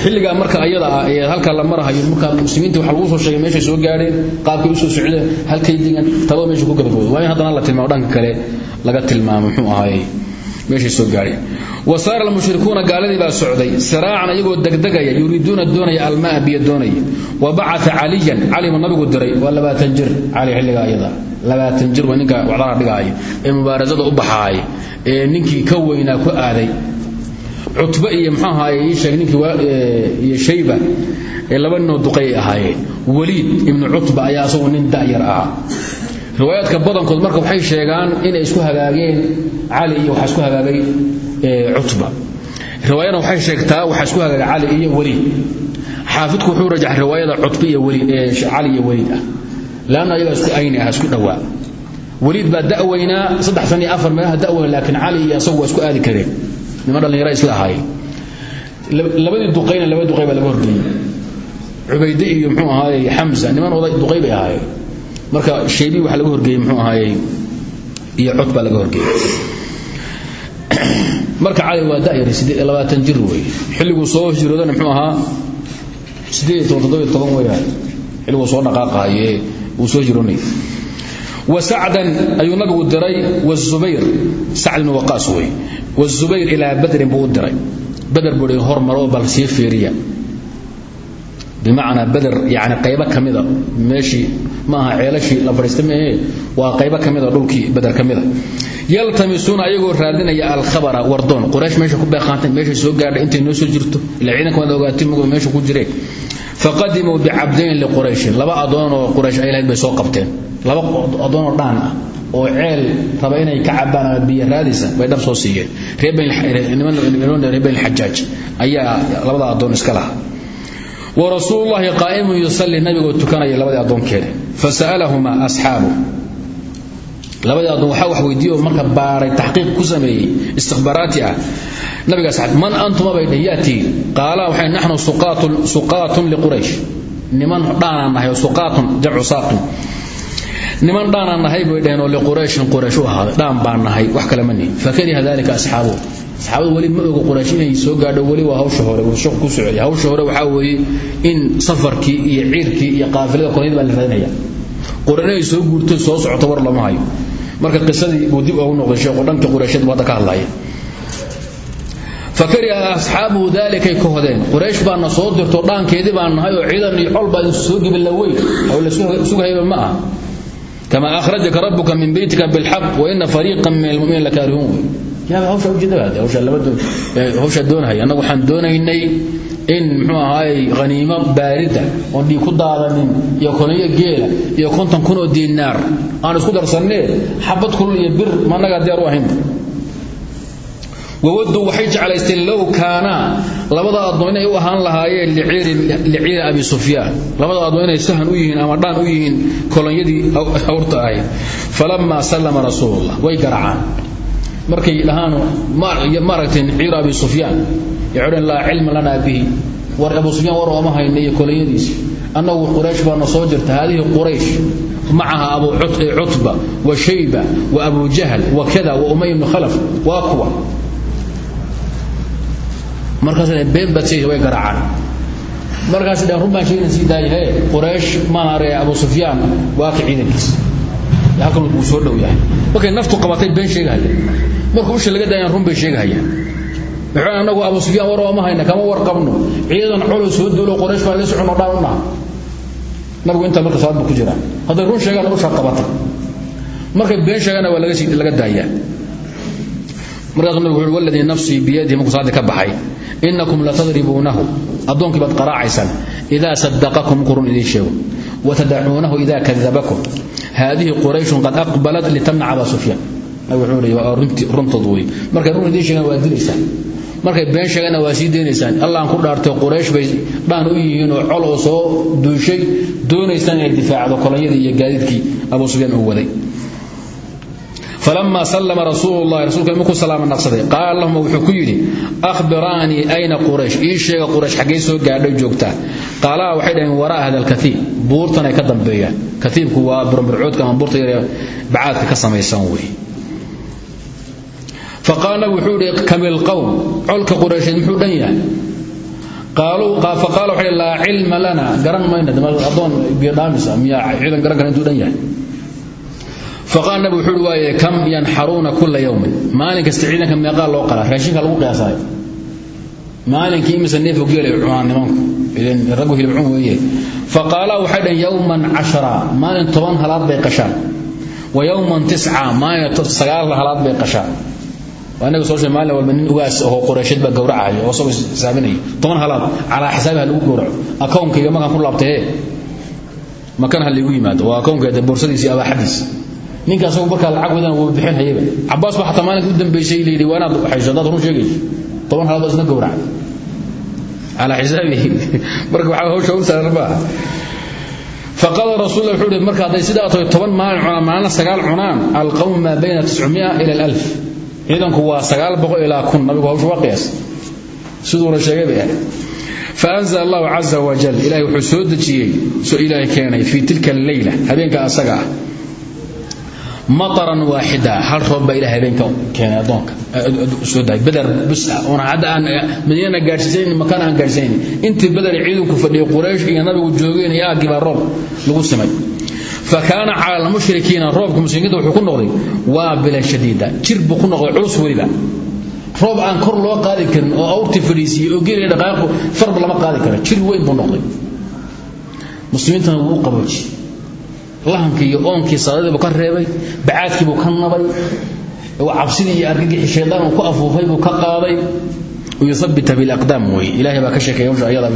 xilligaa marka ayada ah ee la marahayo markaa muslimiinta waxa lagu soo sheegay meeshay soo gaadheen qaabkay u soo socdeen halkay degan talada meesha ku gabagabooda waa in la tilmaamo dhanka kale laga tilmaamo muxuu ahaayey meeshay soo gaadheen wa saara gaaladii baa socday siraacan iyagoo degdegaya yuriiduuna doonaya almaa biyo doonaya. Wa bacata caliyan cali buu nabigu diray waa labaatan jir cali xilligaa ayada. Labaatan jir waa ninka dhigaaya ee mubaarasada u baxaaya ee ninkii ka weynaa ku aaday cutba iyo mxuu ahaaye ii sheeg ninkii iyo shayba ee laba ninoo duqay ay ahaayeen. Waliid ibnu cutba ayaa asagu nin da'yar ahaa. Riwaayaadka badankood marka waxay sheegaan inay isku hagaageen cali iyo waxaa isku hagaagay cutba. Riwaayadna waxay sheegtaa waxaa isku hagaagay cali iyo waliid. Xaafidku wuxuu rajaxay riwaayada cutba iyo waliid ee cali iyo waliid ah. Laanna ayagaa isku ayni ah isku dhowaa waliid baa da'weynaa saddex san afar meelaha da'weyn laakiin cali iyo asagu isku aadi kareen niman dhallinyara isla ahaayeen. Labadii duqayna laba duqay baa laga horgeeyey cubayde iyo muxuu ahaaye xamsa niman oday duqay bay ahaayeen. Marka shaybi waxa laga horgeeyey muxuu ahaaye iyo cod baa laga horgeeyey marka cali waa da'yari siddeed iyo labaatan jir weeye. Xilliguu soo hijroodana muxuu ahaa siddeed iyo toban toddoba iyo toban weeyaan. Xilliguu soo dhaqaaqahaye wuu soo wsacdan ayuu nabigu diray wzubayr sacd bnu waqaas wey wzubayr ilaa badrin buu u diray. Bader buu hi hormaroo bal sii fiiriya. Bimacnaa bader yani qaybo ka mida meeshii ma aha ceelashii la fadhiista mehe waa qaybo ka mida dhulkii bader ka mida. Yaltamisuuna ayagoo raadinaya alkhabara wardoon. Quraysh meesha ku beeqaantay meeshay soo gaadhay intay noo soo jirto. Ilaa ciidanka waad ogaatay mago meesha ku jireen. Faqadimuu qabteen laba adoonoo dhaan ah oo ceel raba inay ka cabaan biyo raadaysa bay dhar soo siiyeen. Reebanxajaaj ayaa labada adoon iska laha wa rasuululahi qaa'imun yusalli nabigoo tukanaya labadii adoonkeeda fa sa'alahumaa asxaabu. Labadii adoon waxaa wax weydiiyo marka baaray taxqiiq ku sameeyey istikhbaaraati ah. Nabiga saxaab man antuma bay dheh yaatii qaala waxay naxnu suqaatun liquraysh niman dhaanaan nahay oo suqaatun jamcu niman dhaana nahay bay dhaheen oo liquraish quraish u ahaa dhaan baan nahay wax kale mani fakari hadalika asxaabu. Saxaabadu weli ma oga quraash inay soo gaadho weli waa hawsha hore uu shaq ku socday. Hawsha hore waxaa weeye in safarkii iyo ciirkii iyo qaafilada koonida baa la raadinaya. Quraan inay soo guurto soo socoto war lama hayo. Marka qisadii buu dib ugu noqday sheekhu dhanka quraasheed buu ka hadlaya. Fakariha asxaabuhu daalikay ka hodeen. Quraysh baana soo dirto dhaankeedii baan nahay oo ciidan iyo col baa soo gibin la weyn. Oo la sugahayba ma ah kama ahrajaka rabuka min beytika bاlxaq waina fariiqa min almuminiin lakaarihuun hawshaa doonahaya annagu waxaan doonaynay in muxuu ahaaye haniimo baarida oon dhiig ku daadanin iyo konayo geela iyo konton kun oo diinaar aan isku darsanee xabad kulul iyo bir managaa diyaar u ahaynba wawaddu waxay jeclaysteen low kaana. Labada addoon inay u ahaan lahaayeen liciiri abi sufyaan. Labada addoon inay sahan u yihiin ama dhaan u yihiin kolonyadii hawrta ahayd. Falamaa sallama rasuulullah. Way garacaan. Markay dhahaan maaragtay ciir abi sufyaan. Yacudhan laa cilma lanaa bihi. War abu sufyaan war ooma hayna iyo kolonyadiisi annagu quraysh baana soo jirta haadihi quraysh macaha abu cutba wa shayba wa abu jahl wa kada wa umay ibnu khalaf waa kuwa markaas been baad sheegay way garaacaan. Markaas dhan run baan sheegin sii daayay quraysh maan aree abu sufyaan waa ka uu soo dhow yahay. Markay naftu qabatay been sheegahaya markuu usha laga daayaan run bay sheegahayaan anagu abu sufyaan war ooma hayna kama war qabno. Ciidan colo soo duulo quraysh baan la socono dhaan nabigu intaa marka salaad ku jiraa. Hadday run sheegaan usha qabatay. Markay been sheegana waa laga sii laga daayaa markaasuu nabigu wuxuu waladii nafsii biyadihi markuu salaadii ka baxay inakum latadribuunahu. Addoonkii baad qaraacaysaan idaa sadaqakum qurun idiin sheego watadacuunahu idaa kadabakum. Haadihi qurayshun qad aqbalat litamnaca aba sufyaan. Nabigu wuxuu leeyahay waa runtood wey markay run idiin sheegaan waa dilaysaan. Markay been sheegana waa sii daynaysaan. Allaan ku dhaartay quraysh bay dhaan u yihiin oo col oo soo duushay doonaysaan inay gaadiidkii abu sufyaan waday falama sallama rasuululahi rasulka markuu salaama naqsaday qaala lahuma wuxuu ku yidhi ahbiraanii ayna quraysh ii sheega quraysh xaggay soo gaadho joogtaa qaalaha waxay dhaheen waraa hada alkatiib buurtan ay ka dambeeyaan katiibku waa burburcoodka ama buurta yaree bacaadka ka samaysan wey faqaala wuxuu idhi kamil qowm colka quraysheed muxuu dhan yahay faqaala waxay laa cilma lana garan mayna adoon biodhaamisa miyaa dhan yahay faqaal nabig wuxuu uhi waaye kam yanxaruuna kula yowmin maalin kasta ciidanka meeqaa loo qalaa raashinka lagu qiyaasayo maalinkii imisa neefo geelay cunaan nimanku idan raggu hilib cun weeye. Faqaalaa waxay dhaheen yowman cashara maalin toban halaad bay qashaan. Wa yowman tisca maalin sagaal halaad bay qashaan. Waa nabi soo sheegay maalin walba nin ugaas ahoo qureysheed baa gowracayo oo isagoo xisaabinaya toban halaad calaa xisaabiha lagu gowraco. Akoonkayga markaan ku laabtay hee makan ha laygu yimaado waa akoonkayda boorsadiisi abaaxadiis ninka asagu markaa lacag wadan wuu bixinhayaba cabaas baa xataa maalinka u dambaysay layidhi waa run sheegayso. Toban halaad isna gowracday. Calaa xisaabihi marka waxaa hawsha u saaran maaha faqaala rasul marka hadday sidaa tahay toban maalin cunaan maalina sagaal cunaan alqawmu maa bayna tiscumia ila alf ciidanku waa sagaal boqol ilaa nabigu hawsha waa qiyaas. Siduuna sheegay bay ahayd. Faanzl allahu caza wajal ilahay wuxuu soo dejiyey keenay fii tilka alleyla habeenka asaga ah maaran waaxida. Hal roob baa ilaha habeenka keenay addoonka. Soo daay beder bis ah. Oona aan madiinana gaadhsiisanayn makaan aan gaadhsiisanayn intii beder ciidanku fadhiyay quraysh iyo nabigu joogeen iyo aaggii roob lagu simay fa kaana cala almushrikiina roobka muslimiinta wuxuu ku noqday waabilan shadiida. Jir buu ku noqday culus weliba. Roob aan kor loo qaadi karin oo awrtii fadhiisiiyey oo geeliya dhaqaaqu farba lama qaadi kara. Jir weyn buu noqday. Muslimiintana wuu qabooji lahankii iyo oonkii salaadiibuu ka reebay bacaadkiibuu ka nabay cabsidii iyo argagixi shaydaan uu ku afuufay buu ka qaaday. Yubita bilaqdaam wey ilahay baa ka sheekeeyayada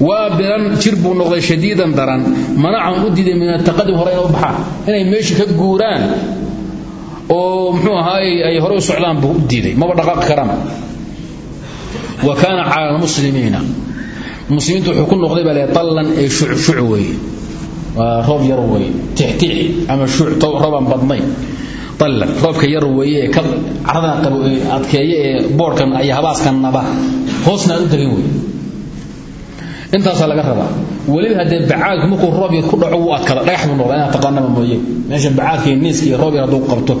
waabiran jir buu noqday shadiidan daran. Manacan u diiday min ataqadim hore u baxaan. Inay meeshii ka guuraan oo muxuu ahaay ay hore u socdaan buu diiday. Maba dhaqaaqi karaanba wa kaana cala almuslimiina muslimiintu wuxuu noqday baa le allan ee shucshuc roob yar weeye tixtix ama shuc roobaan badnay. Tallan roobka yar weeye ee ka caradan qabo ee ee boodhkan iyo habaaskan naba hoosna aan u tegin weeye. Intaasaa laga rabaa. Weliba haddee bacaadku markuu roob yar ku dhaco wuu adkada dhagax buu noqdaa inaad taqaanaba mooye. Meesha bacaadka iyo niiska iyo roob yar hadduu qabto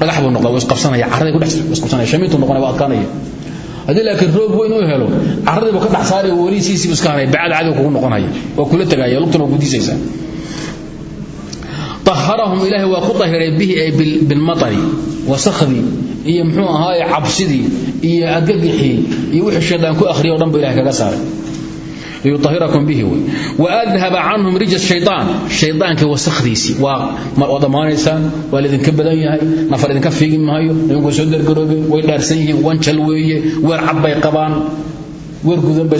dhagax buu noqdaa wuu isqabsanaya carradii ku dhex isqabsanaya shamiintu noqonaya waa adkaanaya. Haddii laakiin roob weyn uu helo carradii buu ka dhex saaraya weli siisii iska hanaya bacaad kugu noqonaya waa kula tegaya lugtuna waa aharahum ilaahay waa ku ahiray bihi ay bilmaari wasakhdii iyo mxuu ahaaye cabsidii iyo agagixii iyo wixii shaydaan ku ahriya o dhan bu ilahay kaga saaray. Liyuahirakum bihi wey. Waadhaba canhum rijas shayaan shaydaanka wasakdiisii waa mar oo dhammaanaysaan waa laydinka badan yahay nafar idinka fiigi maayo idinku soo dargaroobeen way dhaarsan yihiin wanjal weeye weer cad bay qabaan weer gudan bay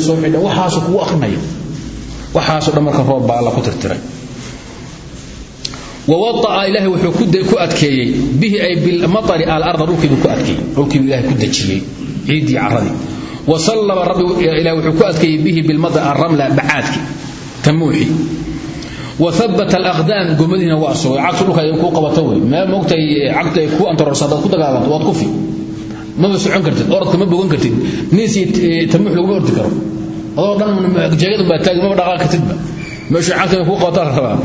wawaaa ilaah wuxuu ku adkeeyey bihi ay bimaari alarda dhulkiibuu ku adkeeyey dhulkiibuu ilahay ku dejiyey ciiddii caradii wa sallama rabbiilah wuxuu ku adkeeyey bihi bilmadar alramla bacaadki tamuuxi wa abata alaqdaam gomadiina waa sugay cagsu dhulka ay kuu qabata wey meel mogtay cagtu ay kuu antarorsa hadaad ku dagaalanto waad kufi maba socon kartid oradka ma bogan kartid niis tamuux laguma ordi karo adoo dhan jeegadu baa taagi maba dhaqaa kartidba meeshuu cagtana kuu qabata la rabaa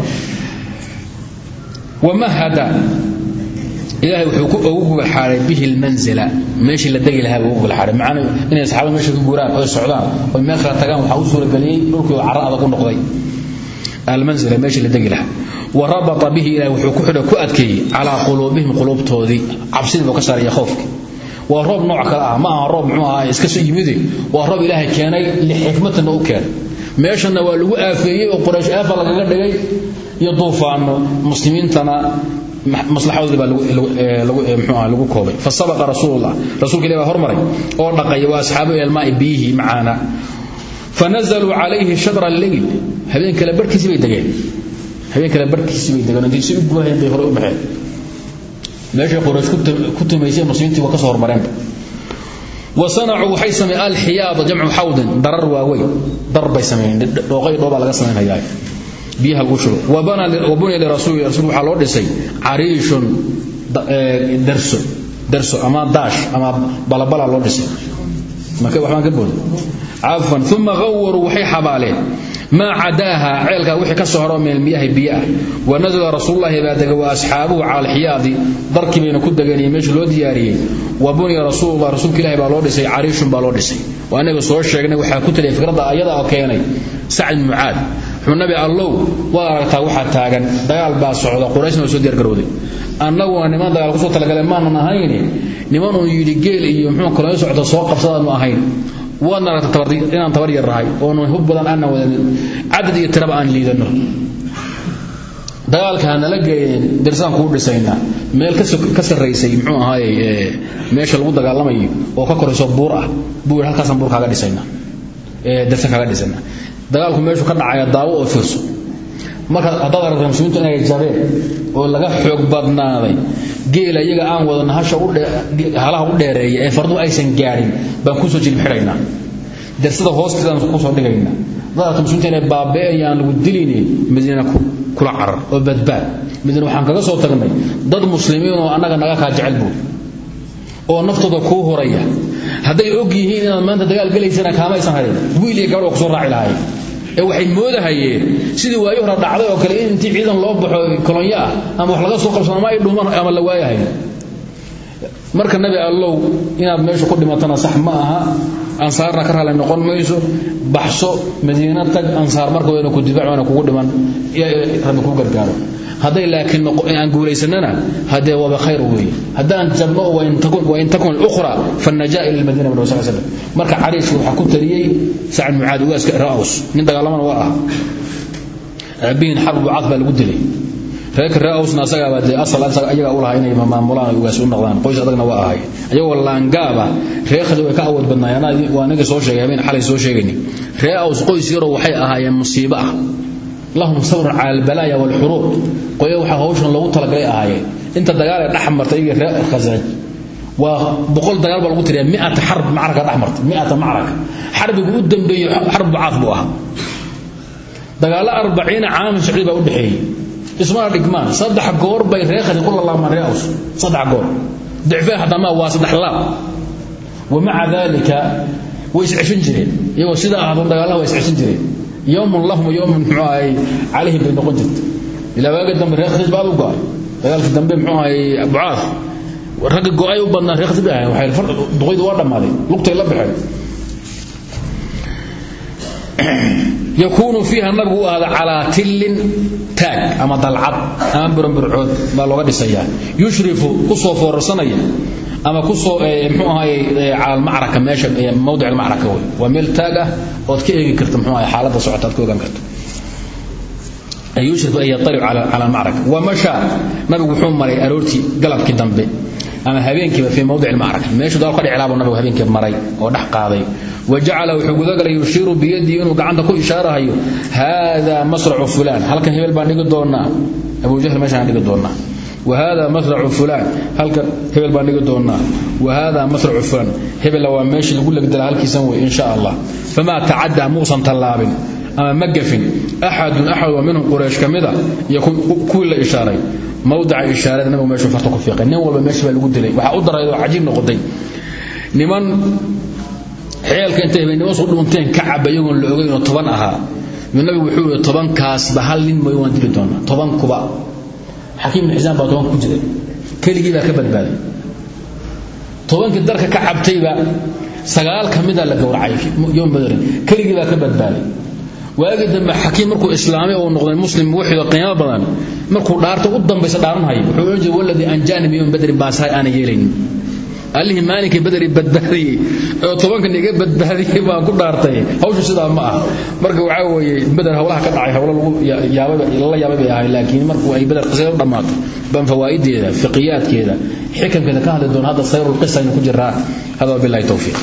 wamahada ilaahay wuxuu ku ugu gulxaaray bihi lmanzila meeshii la degi lahaa ugu gulxaaray macana inay saxaabada meesha ka guuraan oy socdaan oy meel kale tagaan waxaa u suurageliyey dhulkii carro adag u noqday. Almanzila meeshii la degi lahaa. Wa rabata bihi ilahay wuxuu ku xidhay ku adkeeyey calaa quluubihim quluubtoodii. Cabsidii buu ka saaray iyo khoofkii waa roob nooc kale ah ma aha roob muxuu lagaga dhigay iyo duufaano muslimiintana maslaxadoodii baa lagu mxuu ah lagu koobay. Fasabaqa rasuulullah. Rasuulka ilahi baa hormaray oo dhaqay waa asxaabu ilmaa'i biyihi macaana. Fanazaluu calayhi shadra alleyl habeen kale barkiisii bay degeen. Habeen kale barkiisii bay degeen. Intii si u guwaheen bay hore u baxeen. Meeshay quraysh ku tumaysay muslimiintii waa ka soo hormareenba wa sanacuu waxay sameeyeen alxiyaada jamcu xawdin. Darar waaweyn dar bay sameeyeen. Dhooqay dhoobaa laga samaynayaa biyaha lagu shubo wa buniya lirasuuli rasul waxaa loo dhisay cariishun darso. Darso ama daash ama balabala loo dhisay. Marka waxbaan ka booday cafwan uma qawaruu waxay xabaaleen. Maa cadaaha ceelkaa wixii ka soo haro min almiyahi biyo ah. Wa nasala rasuululahi baa dega wa asxaabuhu cala alxiyaadi. Ku degeen iyo meesha loo diyaariyey. Wa buniya rasuulullah rasuulka baa loo dhisay cariishun baa loo dhisay. Waa inaga soo sheegnay waxaa ku taliyay fikradda ayada oo keenay sacd mucaad nabi allow waa aragtaa taagan. Dagaal baa socda qurayshna waa soo diyaargarowday. Annaguna niman dagaal ku soo talagale maanan ahayni nimanuu yidhi geel iyo muxuu kaloo socda soo qabsadaanu ahayn. Waadna aragta inaan tabar yarnahay oonu hub badan aanan wadanin cadad iyo tiraba aan liidano dagaalka hanala geeyeen darsaan kuu dhisaynaa meel ka sarraysay muxuu ahaaye meesha lagu dagaalamayo oo ka korayso buur ah. Buu halkaasaan buur kaaga dhisaynaa darsan kaaga dhisaynaa dagaalku meeshu ka dhacaya daawo oo fiirso marka haddaad aragta muslimiintu inay jabeen oo laga xoog badnaaday geela iyaga aan wadana halaha u dheereeya ee farduhu aysan gaadhin baan ku soo jilib xidhaynaa darsada hoosteedaan ku soo dhigaynaa haddaad aragta muslimiinta inay baabe'ayaan lagu dilayni madiina kula carar oo badbaad. Madiina waxaan kaga soo tagnay dad muslimiin oo annaga naga kaa jecel buur oo naftooda kuu horaya. Hadday og yihiin inaad maanta dagaal gelaysana kaamaysan harin wiil iyo gabadh waa ku soo raaci lahaayeen ee waxay moodahayeen sidii waayo hore dhacday oo kale in intii ciidan loo baxo kolonyo ah ama wax laga soo qabsano ama ay dhuuman ama la waayahay. Marka nabi allow inaad meesha ku dhimatana sax ma aha. Ansaarna ka raalli noqon mayso. Baxso madiina tag ansaar marka wayna ku difaac waana kugu dhiman. Rabbi ku gargaaro hadday laakiin aan guulaysanana hadee waaba khayr weeye. Haddaan jabno wain takun ukhra fanajaa ila lmadina nabi sal slam marka cariishka waxaa ku taliyey sacad mucaad ugaaska ra'aws. Nin dagaalamana waa ah. Aabihiin xarb bucaad baa lagu dilay. Reerka ra'awsna asagaaba dee asal ayaga u lahaa inay maamulaan ugaas u noqdaan. Qoys adagna waa ahay. Ayagoo laangaaba reekhadi way ka awood badnaayeen. Waa aniga soo sheegay. Habeen xalay soo sheegayni ree aws qoys yaroo waxay ahaayeen musiibo ah lahum sabrun cala albalaaya walxuruub qoyo waxaa hawshan loogu talagalay ahaayeen. Inta dagaal ee dhex martay iyaga reer khasraj waa boqol dagaal baa lagu tiriya miata xarb macraka dhex martay miata macraka. Xarbigu u dambeeyey bucaaf buu ahaa. Dagaallo arbaciina caamin socdi u dhexeeyey ismana dhigmaan saddex goor bay reer khadi ku lalaamaan ree aws. Saddex goor. Dicfee haddama waa saddex laab. Wa maca daalika way isceshan jireen. Iyagoo sidaa ahdo dagaalaha way isceshan jireen yowmun lahum yowmun muxuu ahay calayhim bay noqon jirta ilaa waagi dambe reer khadiij baad u go'ay dagaalkii dambe muxuu ahay bucaad ragga go'ay u badnaa reer khadiij bay ahayn waxay duqaydu waa dhammaaday lugtay la baxeen yakuunu fiiha nabigu u ahda calaa tillin taag ama dalcad ama buranburcood baa looga dhisayaa. Yushrifu ku soo foorarsanaya ama ku soo mxuu ahaay cala almacraka meesha mawdic almacraka wey waa meel taag ah ood ka eegi karta mxuu ahay xaaladda socota aad ka ogaan karto yushrifu an yatalicu cala almacraka ama habeenkiiba fii mawdic almacraka meeshuu dagaal ka dhicilaa buu nabigu habeenkii maray oo dhex qaaday. Wajacala wuxuu gudagalay yushiiru biyadii inuu gacanta ku ishaarahayo haadaa masracu fulaan. Halkan hebel baan dhigi doonnaa. Abujahl meeshaan dhigi doonnaa. Wahada masracu fulaan. Halkan hebel baan dhigi doonnaa. Wahada masracu fulaan. Hebella waa meeshii lagu legdala halkiisan wey in allah. Famaa tacaddaa muusan tallaabin ama ma gafin axadun axad waa minhum quraysh ka mida. Iyo kuwii la ishaaray. Mawdica ishaarada nabigu meeshuu farta ku fiiqay. Nin walba meeshii lagu dilay. Waxaa u daray oo cajiib noqotay niman xeelka intay habeennimo soo dhunteen ka caba iyagoon la ogeyn oo toban ahaa. Yuu nabigu wuxuu yihi hal nin mooy waan dili doonaa. Toban kuba. Xakiim ibn xisaan baa tobanka ku jiray. Keligii baa ka badbaaday. Tobankii darka ka cabtayba sagaal ka la gowracay yowm badarin keligii baa ka badbaaday waagii dambe xakiim markuu islaamay oo noqday muslim wuxuu qiimo badan markuu dhaarta u dambaysa dhaaranhayo wuxuu oran jiray waladii anjaani min badrin baasahay aana yeelaynin badri badbaadiyey oo tobankan iga badbaadiyey baan ku dhaartay. Hawshu sidaa ma ah marka waxaa weeye beder hawlaha ka dhacay hawlo lagu yaabay lala yaabay bay ahay laakiin markuu ay beder qisada u baan fawaa'ideeda fiqiyaadkeeda xikamkeeda ka hadli doona hadda sayrul qisa aynu ku jiraa hada wabillahi towfiiq